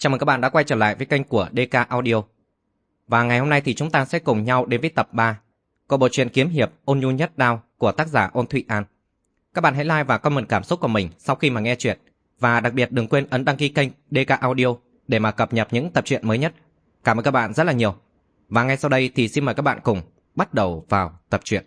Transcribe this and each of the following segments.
Chào mừng các bạn đã quay trở lại với kênh của DK Audio. Và ngày hôm nay thì chúng ta sẽ cùng nhau đến với tập 3 của bộ truyện kiếm hiệp, Ôn nhu nhất đao của tác giả Ôn Thụy An. Các bạn hãy like và comment cảm xúc của mình sau khi mà nghe chuyện và đặc biệt đừng quên ấn đăng ký kênh DK Audio để mà cập nhật những tập truyện mới nhất. Cảm ơn các bạn rất là nhiều. Và ngay sau đây thì xin mời các bạn cùng bắt đầu vào tập truyện.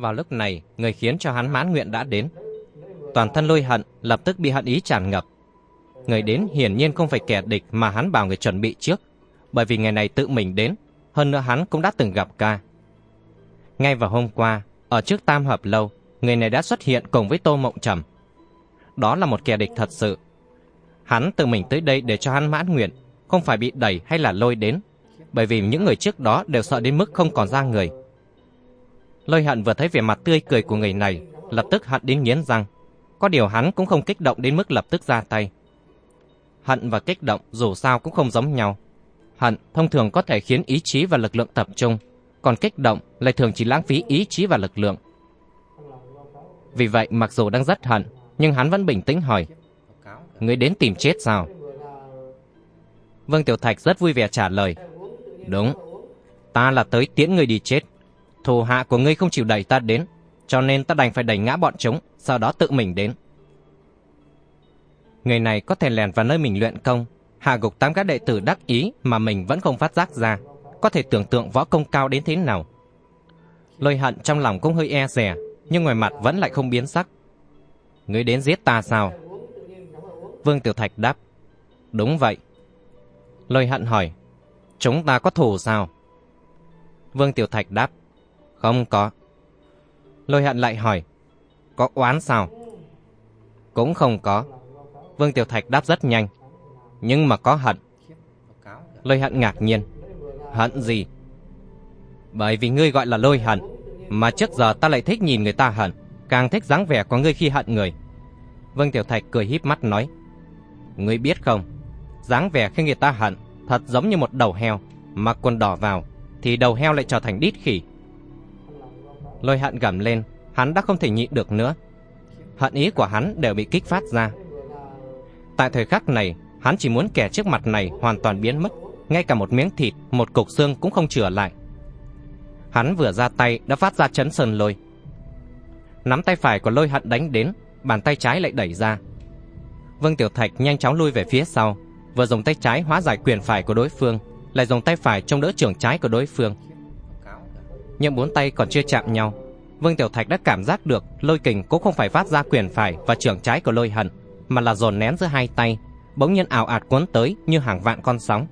Vào lúc này, người khiến cho hắn mãn nguyện đã đến. Toàn thân lôi hận, lập tức bị hận ý tràn ngập. Người đến hiển nhiên không phải kẻ địch mà hắn bảo người chuẩn bị trước, bởi vì ngày này tự mình đến, hơn nữa hắn cũng đã từng gặp ca. Ngay vào hôm qua, ở trước tam hợp lâu, người này đã xuất hiện cùng với Tô Mộng Trầm. Đó là một kẻ địch thật sự. Hắn tự mình tới đây để cho hắn mãn nguyện, không phải bị đẩy hay là lôi đến, bởi vì những người trước đó đều sợ đến mức không còn ra người. Lôi hận vừa thấy vẻ mặt tươi cười của người này, lập tức hận đến nghiến răng. Có điều hắn cũng không kích động đến mức lập tức ra tay. Hận và kích động dù sao cũng không giống nhau. Hận thông thường có thể khiến ý chí và lực lượng tập trung, còn kích động lại thường chỉ lãng phí ý chí và lực lượng. Vì vậy mặc dù đang rất hận, nhưng hắn vẫn bình tĩnh hỏi. Người đến tìm chết sao? Vương Tiểu Thạch rất vui vẻ trả lời. Đúng, ta là tới tiễn người đi chết. Thủ hạ của ngươi không chịu đẩy ta đến, cho nên ta đành phải đẩy ngã bọn chúng, sau đó tự mình đến. Người này có thể lèn vào nơi mình luyện công, hạ gục tám các đệ tử đắc ý mà mình vẫn không phát giác ra, có thể tưởng tượng võ công cao đến thế nào. Lôi hận trong lòng cũng hơi e rè, nhưng ngoài mặt vẫn lại không biến sắc. Ngươi đến giết ta sao? Vương Tiểu Thạch đáp. Đúng vậy. Lôi hận hỏi. Chúng ta có thù sao? Vương Tiểu Thạch đáp. Không có. Lôi hận lại hỏi. Có oán sao? Cũng không có. Vương Tiểu Thạch đáp rất nhanh. Nhưng mà có hận. Lôi hận ngạc nhiên. Hận gì? Bởi vì ngươi gọi là lôi hận. Mà trước giờ ta lại thích nhìn người ta hận. Càng thích dáng vẻ của ngươi khi hận người. Vương Tiểu Thạch cười híp mắt nói. Ngươi biết không? dáng vẻ khi người ta hận thật giống như một đầu heo. Mặc quần đỏ vào, thì đầu heo lại trở thành đít khỉ. Lôi hận gầm lên, hắn đã không thể nhịn được nữa. Hận ý của hắn đều bị kích phát ra. Tại thời khắc này, hắn chỉ muốn kẻ trước mặt này hoàn toàn biến mất, ngay cả một miếng thịt, một cục xương cũng không chừa lại. Hắn vừa ra tay đã phát ra chấn sơn lôi. Nắm tay phải của lôi hận đánh đến, bàn tay trái lại đẩy ra. Vương Tiểu Thạch nhanh chóng lui về phía sau, vừa dùng tay trái hóa giải quyền phải của đối phương, lại dùng tay phải chống đỡ trường trái của đối phương nhưng bốn tay còn chưa chạm nhau. Vương Tiểu Thạch đã cảm giác được lôi kình cũng không phải phát ra quyền phải và trưởng trái của lôi hận, mà là dồn nén giữa hai tay, bỗng nhiên ảo ạt cuốn tới như hàng vạn con sóng.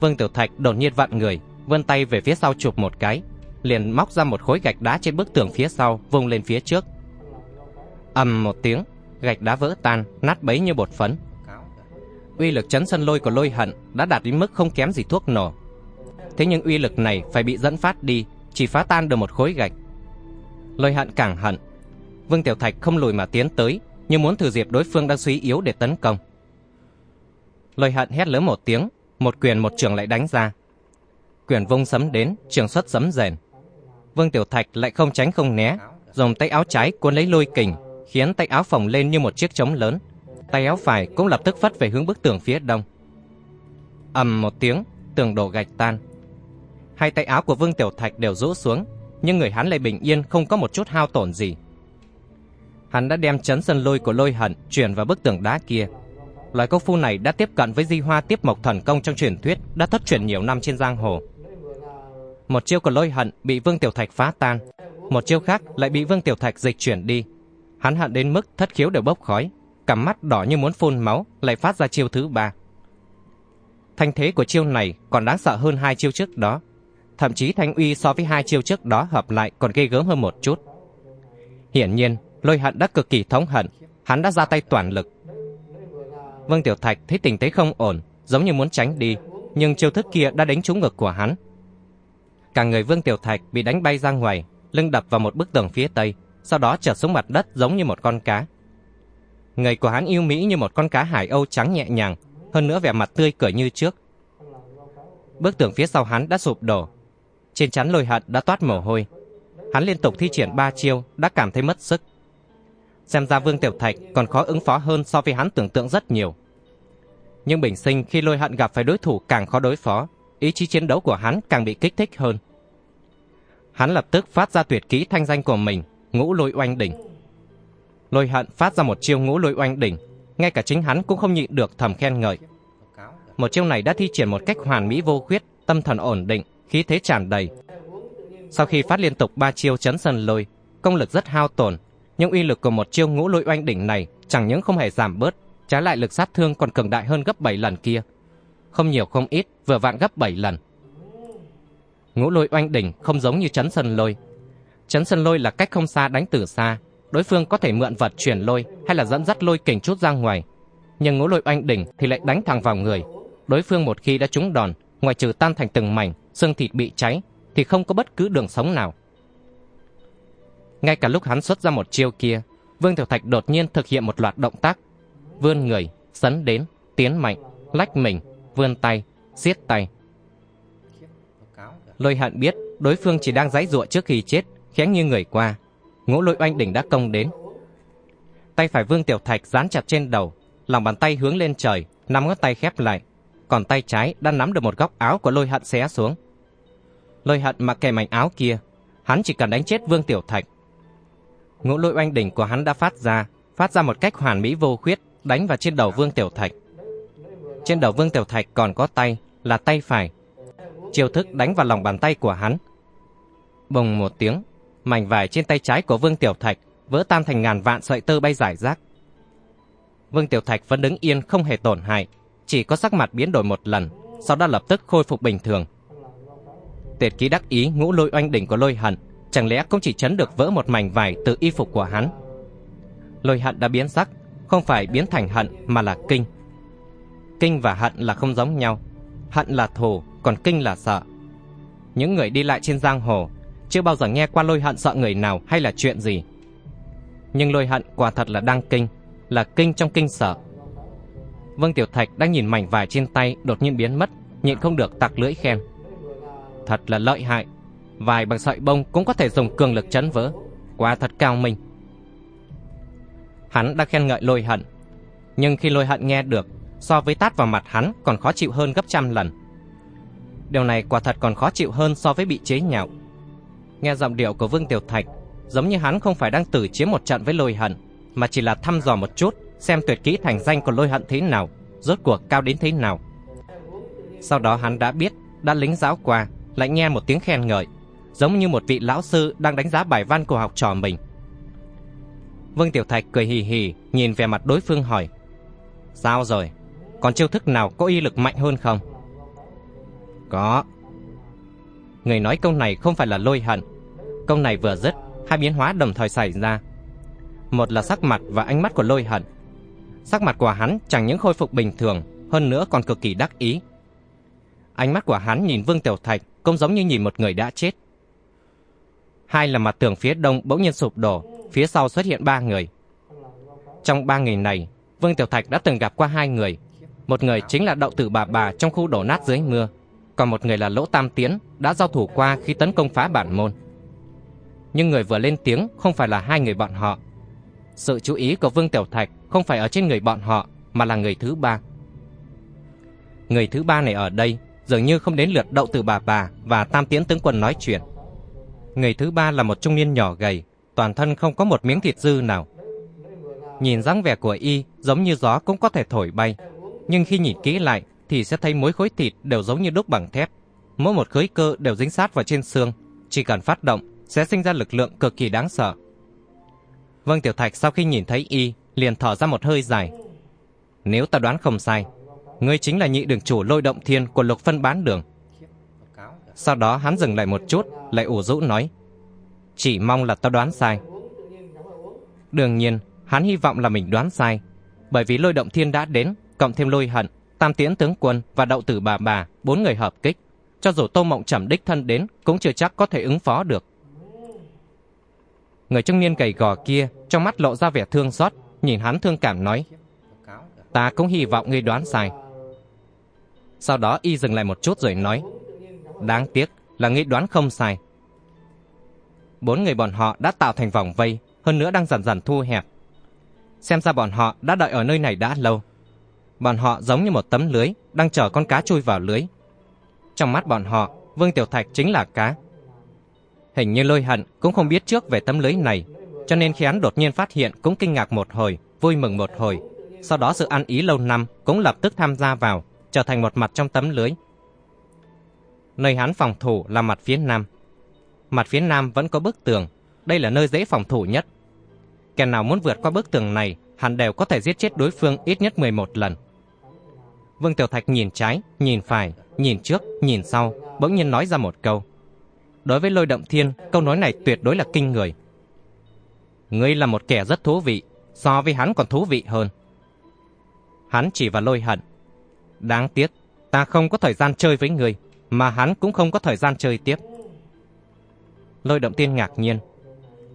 Vương Tiểu Thạch đột nhiên vặn người, vươn tay về phía sau chụp một cái, liền móc ra một khối gạch đá trên bức tường phía sau, vung lên phía trước. ầm một tiếng, gạch đá vỡ tan, nát bấy như bột phấn. Uy lực chấn sân lôi của lôi hận đã đạt đến mức không kém gì thuốc nổ. Thế nhưng uy lực này phải bị dẫn phát đi, Chỉ phá tan được một khối gạch. Lôi hận càng hận, Vương Tiểu Thạch không lùi mà tiến tới Nhưng muốn thử dịp đối phương đang suy yếu để tấn công. Lôi hận hét lớn một tiếng, Một quyền một trường lại đánh ra. Quyền vung sấm đến, Trường xuất sấm rền. Vương Tiểu Thạch lại không tránh không né, Dùng tay áo trái cuốn lấy lôi kình, Khiến tay áo phồng lên như một chiếc trống lớn. Tay áo phải cũng lập tức phất về hướng bức tường phía đông. Ầm một tiếng, tường đổ gạch tan. Hai tay áo của Vương Tiểu Thạch đều rũ xuống, nhưng người hắn lại bình yên không có một chút hao tổn gì. Hắn đã đem chấn sân lôi của lôi hận chuyển vào bức tường đá kia. Loại công phu này đã tiếp cận với di hoa tiếp mộc thần công trong truyền thuyết đã thất truyền nhiều năm trên giang hồ. Một chiêu của lôi hận bị Vương Tiểu Thạch phá tan, một chiêu khác lại bị Vương Tiểu Thạch dịch chuyển đi. Hắn hận đến mức thất khiếu đều bốc khói, cằm mắt đỏ như muốn phun máu, lại phát ra chiêu thứ ba. Thanh thế của chiêu này còn đáng sợ hơn hai chiêu trước đó. Thậm chí thanh uy so với hai chiêu trước đó hợp lại còn ghê gớm hơn một chút. Hiển nhiên, lôi hận đã cực kỳ thống hận, hắn đã ra tay toàn lực. Vương Tiểu Thạch thấy tình thế không ổn, giống như muốn tránh đi, nhưng chiêu thức kia đã đánh trúng ngực của hắn. Cả người Vương Tiểu Thạch bị đánh bay ra ngoài, lưng đập vào một bức tường phía tây, sau đó trở xuống mặt đất giống như một con cá. Người của hắn yêu mỹ như một con cá hải âu trắng nhẹ nhàng, hơn nữa vẻ mặt tươi cười như trước. Bức tường phía sau hắn đã sụp đổ. Trên chắn lôi hận đã toát mồ hôi. Hắn liên tục thi triển ba chiêu, đã cảm thấy mất sức. Xem ra Vương Tiểu Thạch còn khó ứng phó hơn so với hắn tưởng tượng rất nhiều. Nhưng bình sinh khi lôi hận gặp phải đối thủ càng khó đối phó, ý chí chiến đấu của hắn càng bị kích thích hơn. Hắn lập tức phát ra tuyệt kỹ thanh danh của mình, ngũ lôi oanh đỉnh. Lôi hận phát ra một chiêu ngũ lôi oanh đỉnh, ngay cả chính hắn cũng không nhịn được thầm khen ngợi. Một chiêu này đã thi triển một cách hoàn mỹ vô khuyết, tâm thần ổn định, khí thế tràn đầy. Sau khi phát liên tục ba chiêu chấn sân lôi, công lực rất hao tổn, nhưng uy lực của một chiêu ngũ lôi oanh đỉnh này chẳng những không hề giảm bớt, trái lại lực sát thương còn cường đại hơn gấp 7 lần kia. Không nhiều không ít, vừa vạn gấp 7 lần. Ngũ lôi oanh đỉnh không giống như chấn sân lôi. Chấn sân lôi là cách không xa đánh từ xa, đối phương có thể mượn vật chuyển lôi hay là dẫn dắt lôi kình chút ra ngoài. Nhưng ngũ lôi oanh đỉnh thì lại đánh thẳng vào người. Đối phương một khi đã trúng đòn, ngoài trừ tan thành từng mảnh, xương thịt bị cháy, thì không có bất cứ đường sống nào. Ngay cả lúc hắn xuất ra một chiêu kia, Vương Tiểu Thạch đột nhiên thực hiện một loạt động tác. Vươn người, sấn đến, tiến mạnh, lách mình, vươn tay, siết tay. Lôi hận biết đối phương chỉ đang giãy giụa trước khi chết, khẽ như người qua. Ngũ lôi oanh đỉnh đã công đến. Tay phải Vương Tiểu Thạch dán chặt trên đầu, lòng bàn tay hướng lên trời, năm ngón tay khép lại. Còn tay trái đã nắm được một góc áo của lôi hận xé xuống. Lôi hận mặc kệ mảnh áo kia, hắn chỉ cần đánh chết Vương Tiểu Thạch. Ngũ lôi oanh đỉnh của hắn đã phát ra, phát ra một cách hoàn mỹ vô khuyết, đánh vào trên đầu Vương Tiểu Thạch. Trên đầu Vương Tiểu Thạch còn có tay, là tay phải. Chiêu thức đánh vào lòng bàn tay của hắn. Bùng một tiếng, mảnh vải trên tay trái của Vương Tiểu Thạch vỡ tan thành ngàn vạn sợi tơ bay giải rác. Vương Tiểu Thạch vẫn đứng yên không hề tổn hại, chỉ có sắc mặt biến đổi một lần, sau đó lập tức khôi phục bình thường. Tiệt ký đắc ý ngũ lôi oanh đỉnh của lôi hận, chẳng lẽ cũng chỉ chấn được vỡ một mảnh vải từ y phục của hắn. Lôi hận đã biến sắc, không phải biến thành hận mà là kinh. Kinh và hận là không giống nhau. Hận là thù, còn kinh là sợ. Những người đi lại trên giang hồ chưa bao giờ nghe qua lôi hận sợ người nào hay là chuyện gì. Nhưng lôi hận quả thật là đang kinh, là kinh trong kinh sợ. Vương Tiểu Thạch đang nhìn mảnh vải trên tay đột nhiên biến mất, nhịn không được tặc lưỡi khen. Thật là lợi hại, vải bằng sợi bông cũng có thể dùng cường lực chấn vỡ, quá thật cao minh. Hắn đã khen ngợi lôi hận, nhưng khi lôi hận nghe được, so với tát vào mặt hắn còn khó chịu hơn gấp trăm lần. Điều này quả thật còn khó chịu hơn so với bị chế nhạo. Nghe giọng điệu của Vương Tiểu Thạch, giống như hắn không phải đang tử chiến một trận với lôi hận, mà chỉ là thăm dò một chút xem tuyệt kỹ thành danh của lôi hận thế nào, rốt cuộc cao đến thế nào. Sau đó hắn đã biết, đã lính giáo qua, lại nghe một tiếng khen ngợi, giống như một vị lão sư đang đánh giá bài văn của học trò mình. Vương Tiểu Thạch cười hì hì, nhìn về mặt đối phương hỏi. Sao rồi? Còn chiêu thức nào có uy lực mạnh hơn không? Có. Người nói câu này không phải là lôi hận. Câu này vừa dứt, hai biến hóa đồng thời xảy ra. Một là sắc mặt và ánh mắt của lôi hận. Sắc mặt của hắn chẳng những khôi phục bình thường, hơn nữa còn cực kỳ đắc ý. Ánh mắt của hắn nhìn Vương Tiểu Thạch cũng giống như nhìn một người đã chết. Hai là mặt tường phía đông bỗng nhiên sụp đổ, phía sau xuất hiện ba người. Trong ba người này, Vương Tiểu Thạch đã từng gặp qua hai người. Một người chính là đậu tử bà bà trong khu đổ nát dưới mưa, còn một người là Lỗ Tam Tiến đã giao thủ qua khi tấn công phá bản môn. Nhưng người vừa lên tiếng không phải là hai người bọn họ. Sự chú ý của Vương Tiểu Thạch không phải ở trên người bọn họ, mà là người thứ ba. Người thứ ba này ở đây dường như không đến lượt đậu từ bà bà và Tam Tiến tướng quân nói chuyện. Người thứ ba là một trung niên nhỏ gầy, toàn thân không có một miếng thịt dư nào. Nhìn dáng vẻ của y giống như gió cũng có thể thổi bay, nhưng khi nhìn kỹ lại thì sẽ thấy mỗi khối thịt đều giống như đúc bằng thép. Mỗi một khối cơ đều dính sát vào trên xương, chỉ cần phát động sẽ sinh ra lực lượng cực kỳ đáng sợ. Vương Tiểu Thạch sau khi nhìn thấy y, liền thở ra một hơi dài. Nếu ta đoán không sai, ngươi chính là nhị đường chủ lôi động thiên của lục phân bán đường. Sau đó hắn dừng lại một chút, lại ủ rũ nói. Chỉ mong là ta đoán sai. Đương nhiên, hắn hy vọng là mình đoán sai, bởi vì lôi động thiên đã đến, cộng thêm lôi hận, tam tiễn tướng quân và đậu tử bà bà, bốn người hợp kích. Cho dù Tô Mộng Trầm đích thân đến, cũng chưa chắc có thể ứng phó được. Người trung niên gầy gò kia trong mắt lộ ra vẻ thương xót, nhìn hắn thương cảm nói: "Ta cũng hy vọng ngươi đoán sai." Sau đó y dừng lại một chút rồi nói: "Đáng tiếc là ngươi đoán không sai." Bốn người bọn họ đã tạo thành vòng vây, hơn nữa đang dần dần thu hẹp. Xem ra bọn họ đã đợi ở nơi này đã lâu. Bọn họ giống như một tấm lưới đang chờ con cá chui vào lưới. Trong mắt bọn họ, Vương Tiểu Thạch chính là cá. Hình như lôi hận cũng không biết trước về tấm lưới này, cho nên khi hắn đột nhiên phát hiện cũng kinh ngạc một hồi, vui mừng một hồi. Sau đó sự ăn ý lâu năm cũng lập tức tham gia vào, trở thành một mặt trong tấm lưới. Nơi hắn phòng thủ là mặt phía nam. Mặt phía nam vẫn có bức tường, đây là nơi dễ phòng thủ nhất. Kẻ nào muốn vượt qua bức tường này, hắn đều có thể giết chết đối phương ít nhất 11 lần. Vương Tiểu Thạch nhìn trái, nhìn phải, nhìn trước, nhìn sau, bỗng nhiên nói ra một câu. Đối với lôi động thiên, câu nói này tuyệt đối là kinh người. Ngươi là một kẻ rất thú vị, so với hắn còn thú vị hơn. Hắn chỉ vào lôi hận. Đáng tiếc, ta không có thời gian chơi với ngươi, mà hắn cũng không có thời gian chơi tiếp. Lôi động tiên ngạc nhiên.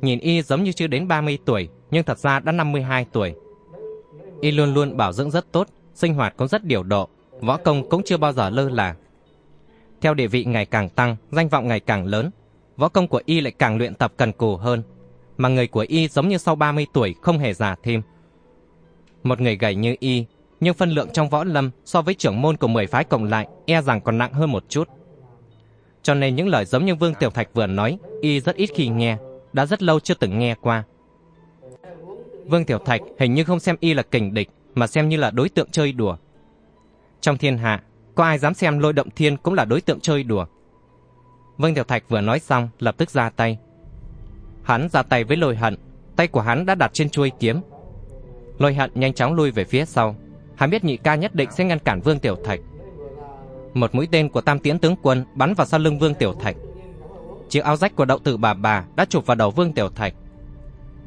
Nhìn y giống như chưa đến 30 tuổi, nhưng thật ra đã 52 tuổi. Y luôn luôn bảo dưỡng rất tốt, sinh hoạt cũng rất điều độ, võ công cũng chưa bao giờ lơ là. Theo địa vị ngày càng tăng, danh vọng ngày càng lớn, võ công của y lại càng luyện tập cần cù hơn, mà người của y giống như sau 30 tuổi không hề già thêm. Một người gầy như y, nhưng phân lượng trong võ lâm so với trưởng môn của 10 phái cộng lại e rằng còn nặng hơn một chút. Cho nên những lời giống như Vương Tiểu Thạch vừa nói, y rất ít khi nghe, đã rất lâu chưa từng nghe qua. Vương Tiểu Thạch hình như không xem y là kình địch, mà xem như là đối tượng chơi đùa. Trong thiên hạ, có ai dám xem lôi động thiên cũng là đối tượng chơi đùa. Vương Tiểu Thạch vừa nói xong, lập tức ra tay. Hắn ra tay với lôi hận, tay của hắn đã đặt trên chuôi kiếm. Lôi hận nhanh chóng lui về phía sau. Hắn biết nhị ca nhất định sẽ ngăn cản Vương Tiểu Thạch. Một mũi tên của tam tiễn tướng quân bắn vào sau lưng Vương Tiểu Thạch. Chiếc áo rách của đậu tử bà bà đã chụp vào đầu Vương Tiểu Thạch.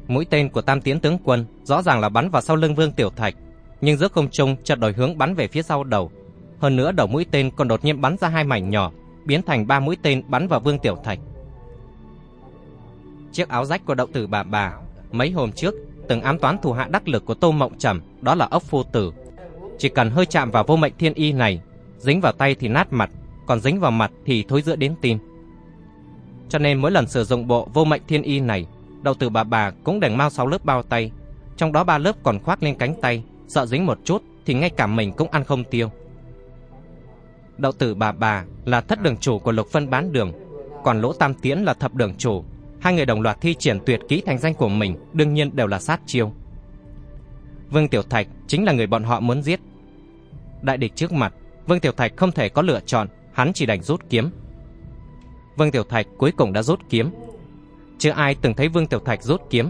Mũi tên của tam tiến tướng quân rõ ràng là bắn vào sau lưng Vương Tiểu Thạch, nhưng giữa không trung chợt đổi hướng bắn về phía sau đầu. Hơn nữa đầu mũi tên còn đột nhiên bắn ra hai mảnh nhỏ, biến thành ba mũi tên bắn vào Vương Tiểu Thạch. Chiếc áo rách của đậu tử bà bà, mấy hôm trước từng ám toán thủ hạ đắc lực của Tô Mộng Trầm, đó là ốc phu tử. Chỉ cần hơi chạm vào vô mệnh thiên y này, dính vào tay thì nát mặt, còn dính vào mặt thì thối giữa đến tim. Cho nên mỗi lần sử dụng bộ vô mệnh thiên y này, đầu tử bà bà cũng đành mau sáu lớp bao tay, trong đó ba lớp còn khoác lên cánh tay, sợ dính một chút thì ngay cả mình cũng ăn không tiêu. Đậu tử bà bà là thất đường chủ của lục phân bán đường, còn lỗ tam tiễn là thập đường chủ. Hai người đồng loạt thi triển tuyệt kỹ thành danh của mình đương nhiên đều là sát chiêu. Vương Tiểu Thạch chính là người bọn họ muốn giết. Đại địch trước mặt, Vương Tiểu Thạch không thể có lựa chọn, hắn chỉ đành rút kiếm. Vương Tiểu Thạch cuối cùng đã rút kiếm. Chưa ai từng thấy Vương Tiểu Thạch rút kiếm.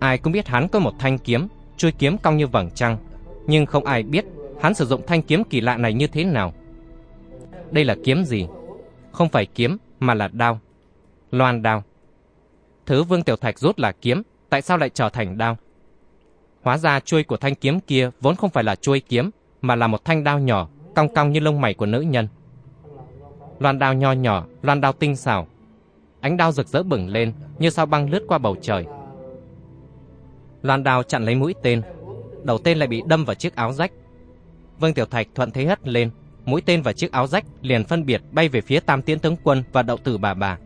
Ai cũng biết hắn có một thanh kiếm, chuôi kiếm cong như vầng trăng, nhưng không ai biết hắn sử dụng thanh kiếm kỳ lạ này như thế nào. Đây là kiếm gì? Không phải kiếm mà là đao. Loan đao. Thứ Vương Tiểu Thạch rút là kiếm, tại sao lại trở thành đao? Hóa ra chuôi của thanh kiếm kia vốn không phải là chuôi kiếm, mà là một thanh đao nhỏ, cong cong như lông mày của nữ nhân. Loan đao nho nhỏ, loan đao tinh xảo. Ánh đao rực rỡ bừng lên, như sao băng lướt qua bầu trời. Loan đao chặn lấy mũi tên, đầu tên lại bị đâm vào chiếc áo rách. Vương Tiểu Thạch thuận thế hất lên, mũi tên và chiếc áo rách liền phân biệt bay về phía Tam Tiến tướng quân và Đậu Tử bà bà.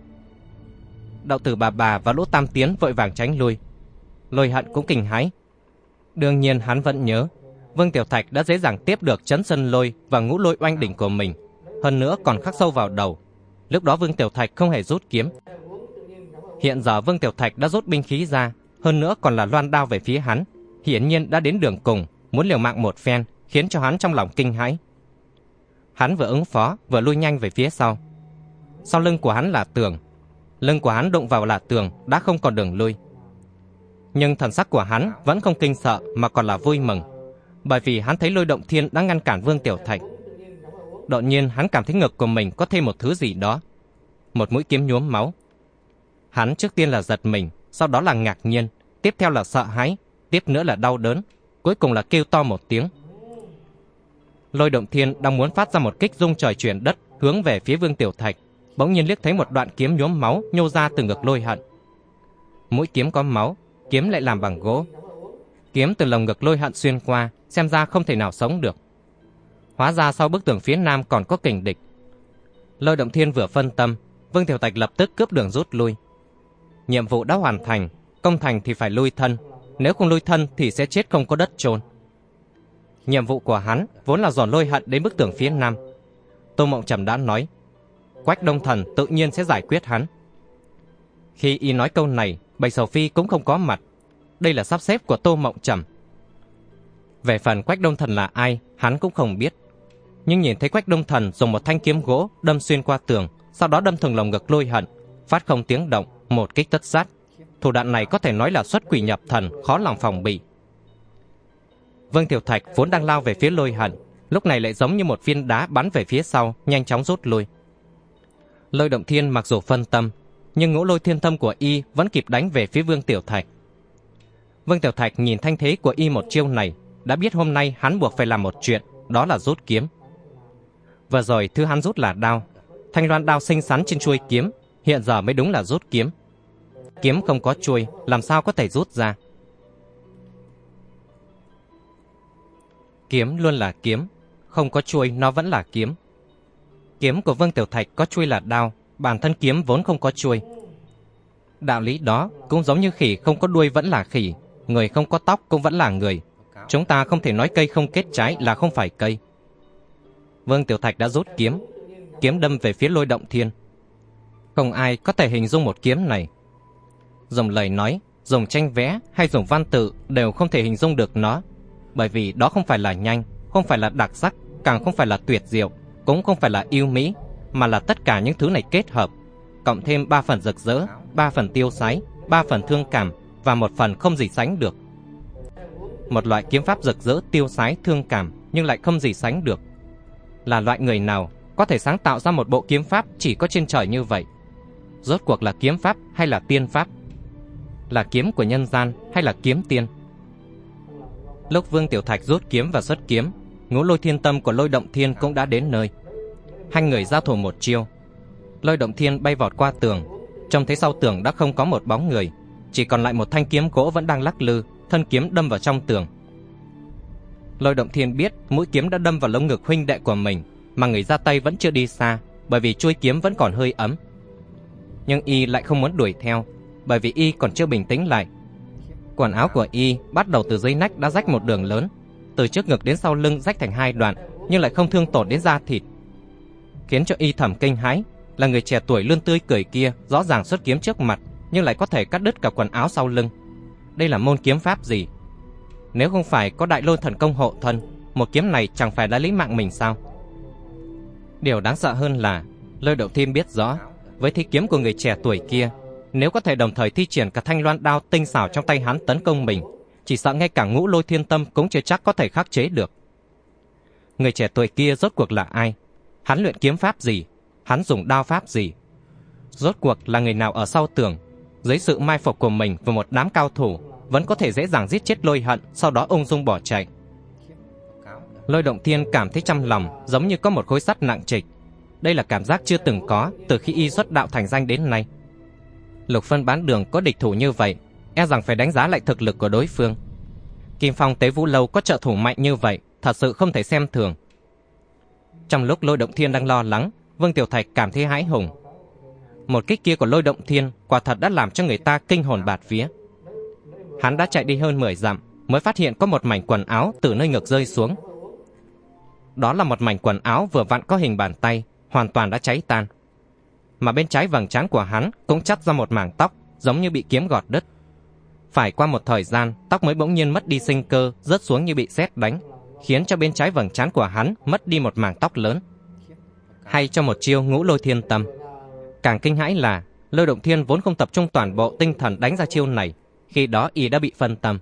Đậu Tử bà bà và Lỗ Tam Tiến vội vàng tránh lui. Lôi Hận cũng kinh hãi. Đương nhiên hắn vẫn nhớ, Vương Tiểu Thạch đã dễ dàng tiếp được chấn sân lôi và ngũ lôi oanh đỉnh của mình, hơn nữa còn khắc sâu vào đầu. Lúc đó Vương Tiểu Thạch không hề rút kiếm. Hiện giờ Vương Tiểu Thạch đã rút binh khí ra, hơn nữa còn là loan đao về phía hắn, hiển nhiên đã đến đường cùng, muốn liều mạng một phen, khiến cho hắn trong lòng kinh hãi. Hắn vừa ứng phó, vừa lui nhanh về phía sau. Sau lưng của hắn là tường. Lưng của hắn đụng vào là tường, đã không còn đường lui. Nhưng thần sắc của hắn vẫn không kinh sợ mà còn là vui mừng, bởi vì hắn thấy lôi động thiên đang ngăn cản Vương Tiểu Thạch. Đột nhiên hắn cảm thấy ngực của mình có thêm một thứ gì đó. Một mũi kiếm nhuốm máu. Hắn trước tiên là giật mình, sau đó là ngạc nhiên, tiếp theo là sợ hãi, tiếp nữa là đau đớn, cuối cùng là kêu to một tiếng. Lôi động thiên đang muốn phát ra một kích dung trời chuyển đất hướng về phía Vương Tiểu Thạch, bỗng nhiên liếc thấy một đoạn kiếm nhuốm máu nhô ra từ ngực lôi hận. mũi kiếm có máu, kiếm lại làm bằng gỗ. Kiếm từ lồng ngực lôi hận xuyên qua, xem ra không thể nào sống được. Hóa ra sau bức tường phía nam còn có kình địch. Lôi động thiên vừa phân tâm, Vương Tiểu thạch lập tức cướp đường rút lui. Nhiệm vụ đã hoàn thành, công thành thì phải lui thân, nếu không lui thân thì sẽ chết không có đất chôn. Nhiệm vụ của hắn vốn là dọn lôi hận đến bức tường phía nam. Tô Mộng Trầm đã nói, Quách Đông Thần tự nhiên sẽ giải quyết hắn. Khi y nói câu này, Bạch Sầu Phi cũng không có mặt. Đây là sắp xếp của Tô Mộng Trầm. Về phần Quách Đông Thần là ai, hắn cũng không biết. Nhưng nhìn thấy Quách Đông Thần dùng một thanh kiếm gỗ đâm xuyên qua tường, sau đó đâm thừng lồng ngực lôi hận, phát không tiếng động, một kích tất sát. Thủ đoạn này có thể nói là xuất quỷ nhập thần, khó lòng phòng bị. Vương Tiểu Thạch vốn đang lao về phía lôi hận, lúc này lại giống như một viên đá bắn về phía sau, nhanh chóng rút lui. Lôi động thiên mặc dù phân tâm, nhưng ngũ lôi thiên tâm của y vẫn kịp đánh về phía Vương Tiểu Thạch. Vương Tiểu Thạch nhìn thanh thế của y một chiêu này, đã biết hôm nay hắn buộc phải làm một chuyện, đó là rút kiếm. Vừa rồi thứ hắn rút là đao, thanh loan đao xinh xắn trên chuôi kiếm, hiện giờ mới đúng là rút kiếm. Kiếm không có chuôi, làm sao có thể rút ra? Kiếm luôn là kiếm, không có chuôi nó vẫn là kiếm. Kiếm của Vương Tiểu Thạch có chuôi là đao, bản thân kiếm vốn không có chuôi. Đạo lý đó cũng giống như khỉ không có đuôi vẫn là khỉ, người không có tóc cũng vẫn là người. Chúng ta không thể nói cây không kết trái là không phải cây. Vương Tiểu Thạch đã rút kiếm, kiếm đâm về phía lôi động thiên. Không ai có thể hình dung một kiếm này. Dùng lời nói, dùng tranh vẽ hay dùng văn tự đều không thể hình dung được nó, bởi vì đó không phải là nhanh, không phải là đặc sắc, càng không phải là tuyệt diệu, cũng không phải là yêu mỹ, mà là tất cả những thứ này kết hợp, cộng thêm ba phần rực rỡ, ba phần tiêu sái, ba phần thương cảm và một phần không gì sánh được. Một loại kiếm pháp rực rỡ, tiêu sái, thương cảm nhưng lại không gì sánh được. Là loại người nào có thể sáng tạo ra một bộ kiếm pháp chỉ có trên trời như vậy? Rốt cuộc là kiếm pháp hay là tiên pháp? Là kiếm của nhân gian hay là kiếm tiên? Lúc Vương Tiểu Thạch rút kiếm và xuất kiếm, ngũ lôi thiên tâm của lôi động thiên cũng đã đến nơi. Hai người giao thủ một chiêu. Lôi động thiên bay vọt qua tường, trông thấy sau tường đã không có một bóng người, chỉ còn lại một thanh kiếm gỗ vẫn đang lắc lư, thân kiếm đâm vào trong tường. Lôi động thiên biết mũi kiếm đã đâm vào lông ngực huynh đệ của mình, mà người ra tay vẫn chưa đi xa, bởi vì chuôi kiếm vẫn còn hơi ấm. Nhưng y lại không muốn đuổi theo, bởi vì y còn chưa bình tĩnh lại. Quần áo của y bắt đầu từ dây nách đã rách một đường lớn, từ trước ngực đến sau lưng rách thành hai đoạn, nhưng lại không thương tổn đến da thịt. Khiến cho y thầm kinh hãi, là người trẻ tuổi luôn tươi cười kia rõ ràng xuất kiếm trước mặt, nhưng lại có thể cắt đứt cả quần áo sau lưng. Đây là môn kiếm pháp gì? Nếu không phải có đại lôi thần công hộ thân, một kiếm này chẳng phải đã lấy mạng mình sao? Điều đáng sợ hơn là Lôi Đậu Thiên biết rõ, với thi kiếm của người trẻ tuổi kia, nếu có thể đồng thời thi triển cả thanh loan đao tinh xảo trong tay hắn tấn công mình, chỉ sợ ngay cả ngũ lôi thiên tâm cũng chưa chắc có thể khắc chế được. Người trẻ tuổi kia rốt cuộc là ai? Hắn luyện kiếm pháp gì? Hắn dùng đao pháp gì? Rốt cuộc là người nào ở sau tường? Dưới sự mai phục của mình và một đám cao thủ, vẫn có thể dễ dàng giết chết lôi hận, sau đó ung dung bỏ chạy. Lôi động thiên cảm thấy trong lòng giống như có một khối sắt nặng trịch. Đây là cảm giác chưa từng có từ khi y xuất đạo thành danh đến nay. Lục phân bán đường có địch thủ như vậy, e rằng phải đánh giá lại thực lực của đối phương. Kim Phong Tế Vũ Lâu có trợ thủ mạnh như vậy, thật sự không thể xem thường. Trong lúc lôi động thiên đang lo lắng, Vương Tiểu Thạch cảm thấy hãi hùng. Một kích kia của lôi động thiên quả thật đã làm cho người ta kinh hồn bạt vía. Hắn đã chạy đi hơn 10 dặm, mới phát hiện có một mảnh quần áo từ nơi ngực rơi xuống. Đó là một mảnh quần áo vừa vặn có hình bàn tay, hoàn toàn đã cháy tan. Mà bên trái vầng trán của hắn cũng chắt ra một mảng tóc, giống như bị kiếm gọt đứt. Phải qua một thời gian, tóc mới bỗng nhiên mất đi sinh cơ, rớt xuống như bị sét đánh, khiến cho bên trái vầng trán của hắn mất đi một mảng tóc lớn. Hay cho một chiêu ngũ lôi thiên tâm. Càng kinh hãi là, lôi động thiên vốn không tập trung toàn bộ tinh thần đánh ra chiêu này, khi đó y đã bị phân tâm.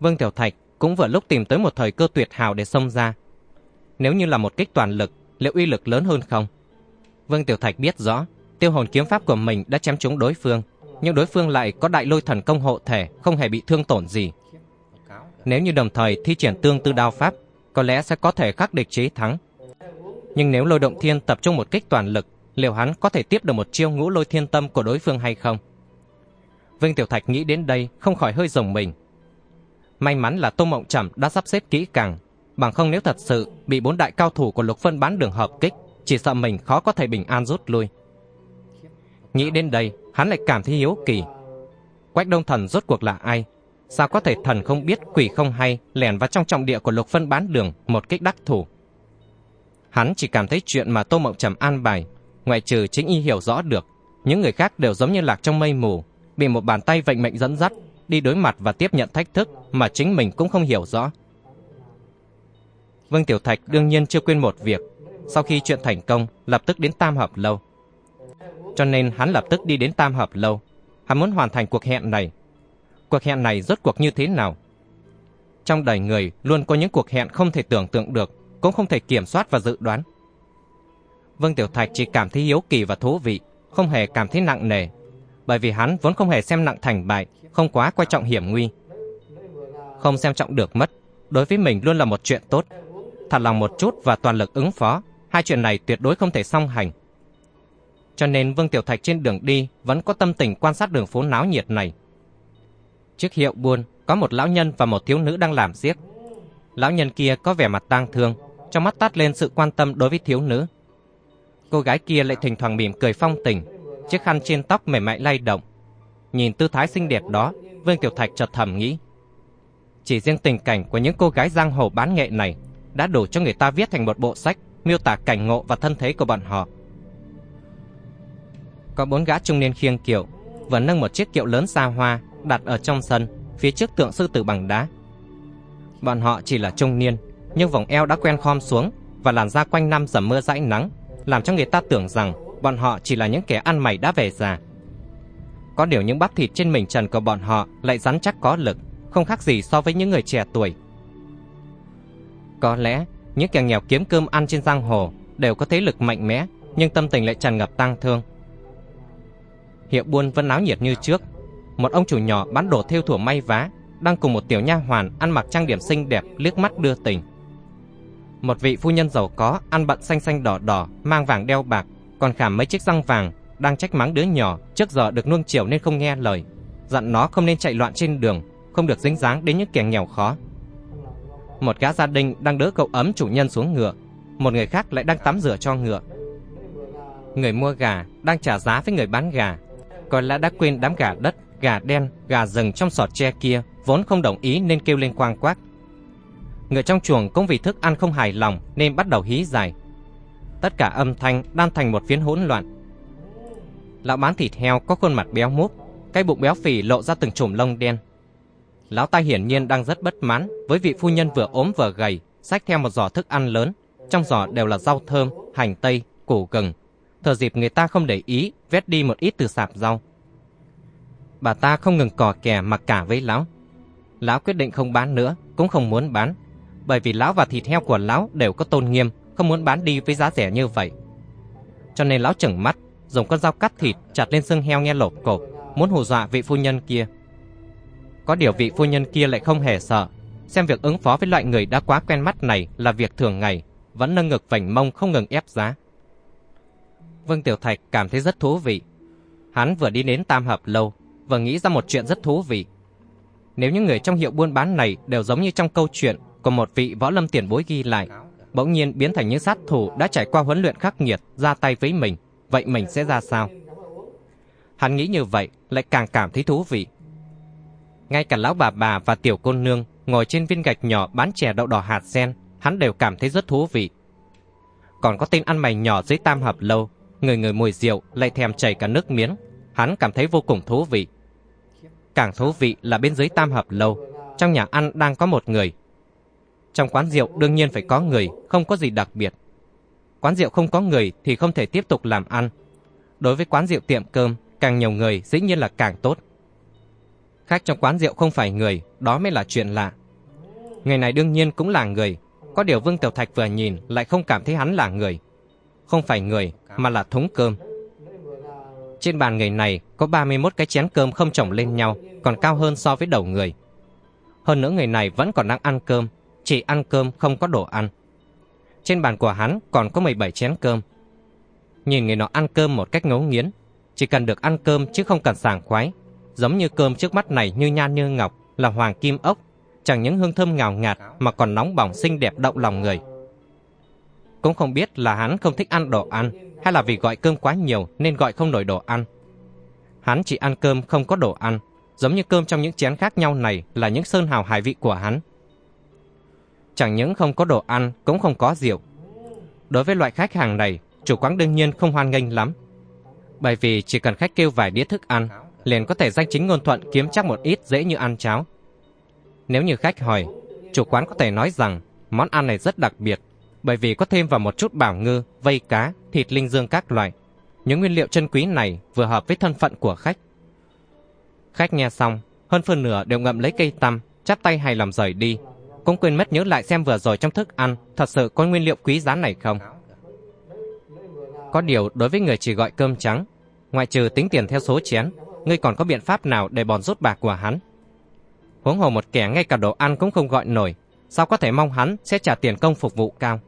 Vương Tiểu Thạch cũng vừa lúc tìm tới một thời cơ tuyệt hảo để xông ra. Nếu như là một kích toàn lực, liệu uy lực lớn hơn không? Vương Tiểu Thạch biết rõ, tiêu hồn kiếm pháp của mình đã chém trúng đối phương, nhưng đối phương lại có đại lôi thần công hộ thể, không hề bị thương tổn gì. Nếu như đồng thời thi triển tương tư đao pháp, có lẽ sẽ có thể khắc địch chế thắng. Nhưng nếu lôi động thiên tập trung một kích toàn lực, liệu hắn có thể tiếp được một chiêu ngũ lôi thiên tâm của đối phương hay không? Vương Tiểu Thạch nghĩ đến đây không khỏi hơi rồng mình. May mắn là Tô Mộng Trầm đã sắp xếp kỹ càng, bằng không nếu thật sự bị bốn đại cao thủ của Lục Phân bán đường hợp kích, chỉ sợ mình khó có thể bình an rút lui. Nghĩ đến đây, hắn lại cảm thấy hiếu kỳ. Quách Đông Thần rốt cuộc là ai? Sao có thể thần không biết quỷ không hay lẻn vào trong trọng địa của Lục Phân bán đường một kích đắc thủ? Hắn chỉ cảm thấy chuyện mà Tô Mộng Trầm an bài, ngoại trừ chính y hiểu rõ được, những người khác đều giống như lạc trong mây mù, bị một bàn tay vận mệnh dẫn dắt, đi đối mặt và tiếp nhận thách thức mà chính mình cũng không hiểu rõ. Vương Tiểu Thạch đương nhiên chưa quên một việc, sau khi chuyện thành công, lập tức đến Tam Hợp Lâu. Cho nên hắn lập tức đi đến Tam Hợp Lâu. Hắn muốn hoàn thành cuộc hẹn này. Cuộc hẹn này rốt cuộc như thế nào? Trong đời người luôn có những cuộc hẹn không thể tưởng tượng được, cũng không thể kiểm soát và dự đoán. Vương Tiểu Thạch chỉ cảm thấy hiếu kỳ và thú vị, không hề cảm thấy nặng nề, bởi vì hắn vốn không hề xem nặng thành bại, không quá quan trọng hiểm nguy. Không xem trọng được mất, đối với mình luôn là một chuyện tốt. Thật lòng một chút và toàn lực ứng phó, hai chuyện này tuyệt đối không thể song hành. Cho nên Vương Tiểu Thạch trên đường đi vẫn có tâm tình quan sát đường phố náo nhiệt này. Trước hiệu buôn, có một lão nhân và một thiếu nữ đang làm giết. Lão nhân kia có vẻ mặt tang thương, trong mắt tắt lên sự quan tâm đối với thiếu nữ. Cô gái kia lại thỉnh thoảng mỉm cười phong tình, chiếc khăn trên tóc mềm mại lay động. Nhìn tư thái xinh đẹp đó, Vương Tiểu Thạch chợt thầm nghĩ. Chỉ riêng tình cảnh của những cô gái giang hồ bán nghệ này đã đủ cho người ta viết thành một bộ sách miêu tả cảnh ngộ và thân thế của bọn họ. Có bốn gã trung niên khiêng kiệu, vừa nâng một chiếc kiệu lớn xa hoa đặt ở trong sân, phía trước tượng sư tử bằng đá. Bọn họ chỉ là trung niên, nhưng vòng eo đã quen khom xuống và làn da quanh năm dầm mưa dãi nắng, làm cho người ta tưởng rằng bọn họ chỉ là những kẻ ăn mày đã về già. Có điều những bắp thịt trên mình trần của bọn họ lại rắn chắc có lực, không khác gì so với những người trẻ tuổi. Có lẽ những kẻ nghèo kiếm cơm ăn trên giang hồ đều có thế lực mạnh mẽ, nhưng tâm tình lại tràn ngập tang thương. Hiệu buôn vẫn náo nhiệt như trước. Một ông chủ nhỏ bán đồ thêu thủa may vá đang cùng một tiểu nha hoàn ăn mặc trang điểm xinh đẹp liếc mắt đưa tình. Một vị phu nhân giàu có ăn bận xanh xanh đỏ đỏ, mang vàng đeo bạc, còn khảm mấy chiếc răng vàng, đang trách mắng đứa nhỏ trước giờ được nuông chiều nên không nghe lời, dặn nó không nên chạy loạn trên đường, không được dính dáng đến những kẻ nghèo khó. Một gã gia đình đang đỡ cậu ấm chủ nhân xuống ngựa, một người khác lại đang tắm rửa cho ngựa. Người mua gà đang trả giá với người bán gà, còn lẽ đã quên đám gà đất, gà đen, gà rừng trong sọt tre kia vốn không đồng ý nên kêu lên quang quác. Người trong chuồng cũng vì thức ăn không hài lòng nên bắt đầu hí dài. Tất cả âm thanh đan thành một phiến hỗn loạn. Lão bán thịt heo có khuôn mặt béo múp, cái bụng béo phì lộ ra từng chùm lông đen. Lão ta hiển nhiên đang rất bất mãn với vị phu nhân vừa ốm vừa gầy, xách theo một giỏ thức ăn lớn, trong giỏ đều là rau thơm, hành tây, củ gừng. Thờ dịp người ta không để ý, vét đi một ít từ sạp rau. Bà ta không ngừng cò kè mặc cả với lão. Lão quyết định không bán nữa, cũng không muốn bán, bởi vì lão và thịt heo của lão đều có tôn nghiêm, không muốn bán đi với giá rẻ như vậy. Cho nên lão chừng mắt, dùng con dao cắt thịt chặt lên xương heo nghe lộp cộp, muốn hù dọa vị phu nhân kia. Có điều vị phu nhân kia lại không hề sợ, xem việc ứng phó với loại người đã quá quen mắt này là việc thường ngày, vẫn nâng ngực vành mông không ngừng ép giá. Vương Tiểu Thạch cảm thấy rất thú vị. Hắn vừa đi đến Tam Hợp Lâu, vừa nghĩ ra một chuyện rất thú vị. Nếu những người trong hiệu buôn bán này đều giống như trong câu chuyện của một vị võ lâm tiền bối ghi lại, bỗng nhiên biến thành những sát thủ đã trải qua huấn luyện khắc nghiệt ra tay với mình, vậy mình sẽ ra sao? Hắn nghĩ như vậy lại càng cảm thấy thú vị. Ngay cả lão bà bà và tiểu cô nương ngồi trên viên gạch nhỏ bán chè đậu đỏ hạt sen, hắn đều cảm thấy rất thú vị. Còn có tên ăn mày nhỏ dưới tam hợp lâu, người người mùi rượu lại thèm chảy cả nước miếng, hắn cảm thấy vô cùng thú vị. Càng thú vị là bên dưới tam hợp lâu, trong nhà ăn đang có một người. Trong quán rượu đương nhiên phải có người, không có gì đặc biệt. Quán rượu không có người thì không thể tiếp tục làm ăn. Đối với quán rượu tiệm cơm, càng nhiều người dĩ nhiên là càng tốt. Khách trong quán rượu không phải người, đó mới là chuyện lạ. Người này đương nhiên cũng là người, có điều Vương Tiểu Thạch vừa nhìn lại không cảm thấy hắn là người. Không phải người, mà là thúng cơm. Trên bàn người này có 31 cái chén cơm không chồng lên nhau, còn cao hơn so với đầu người. Hơn nữa người này vẫn còn đang ăn cơm, chỉ ăn cơm không có đồ ăn. Trên bàn của hắn còn có 17 chén cơm. Nhìn người nó ăn cơm một cách ngấu nghiến, chỉ cần được ăn cơm chứ không cần sảng khoái, giống như cơm trước mắt này như nhan như ngọc, là hoàng kim ốc, chẳng những hương thơm ngào ngạt mà còn nóng bỏng xinh đẹp động lòng người. Cũng không biết là hắn không thích ăn đồ ăn, hay là vì gọi cơm quá nhiều nên gọi không nổi đồ ăn. Hắn chỉ ăn cơm không có đồ ăn, giống như cơm trong những chén khác nhau này là những sơn hào hải vị của hắn. Chẳng những không có đồ ăn, cũng không có rượu. Đối với loại khách hàng này, chủ quán đương nhiên không hoan nghênh lắm. Bởi vì chỉ cần khách kêu vài đĩa thức ăn, liền có thể danh chính ngôn thuận kiếm chắc một ít dễ như ăn cháo. Nếu như khách hỏi, chủ quán có thể nói rằng món ăn này rất đặc biệt, bởi vì có thêm vào một chút bảo ngư, vây cá, thịt linh dương các loại. Những nguyên liệu chân quý này vừa hợp với thân phận của khách. Khách nghe xong, hơn phần nửa đều ngậm lấy cây tăm, chắp tay hài lòng rời đi, cũng quên mất nhớ lại xem vừa rồi trong thức ăn thật sự có nguyên liệu quý giá này không. Có điều đối với người chỉ gọi cơm trắng, ngoại trừ tính tiền theo số chén, ngươi còn có biện pháp nào để bòn rút bạc của hắn? Huống hồ một kẻ ngay cả đồ ăn cũng không gọi nổi, sao có thể mong hắn sẽ trả tiền công phục vụ cao?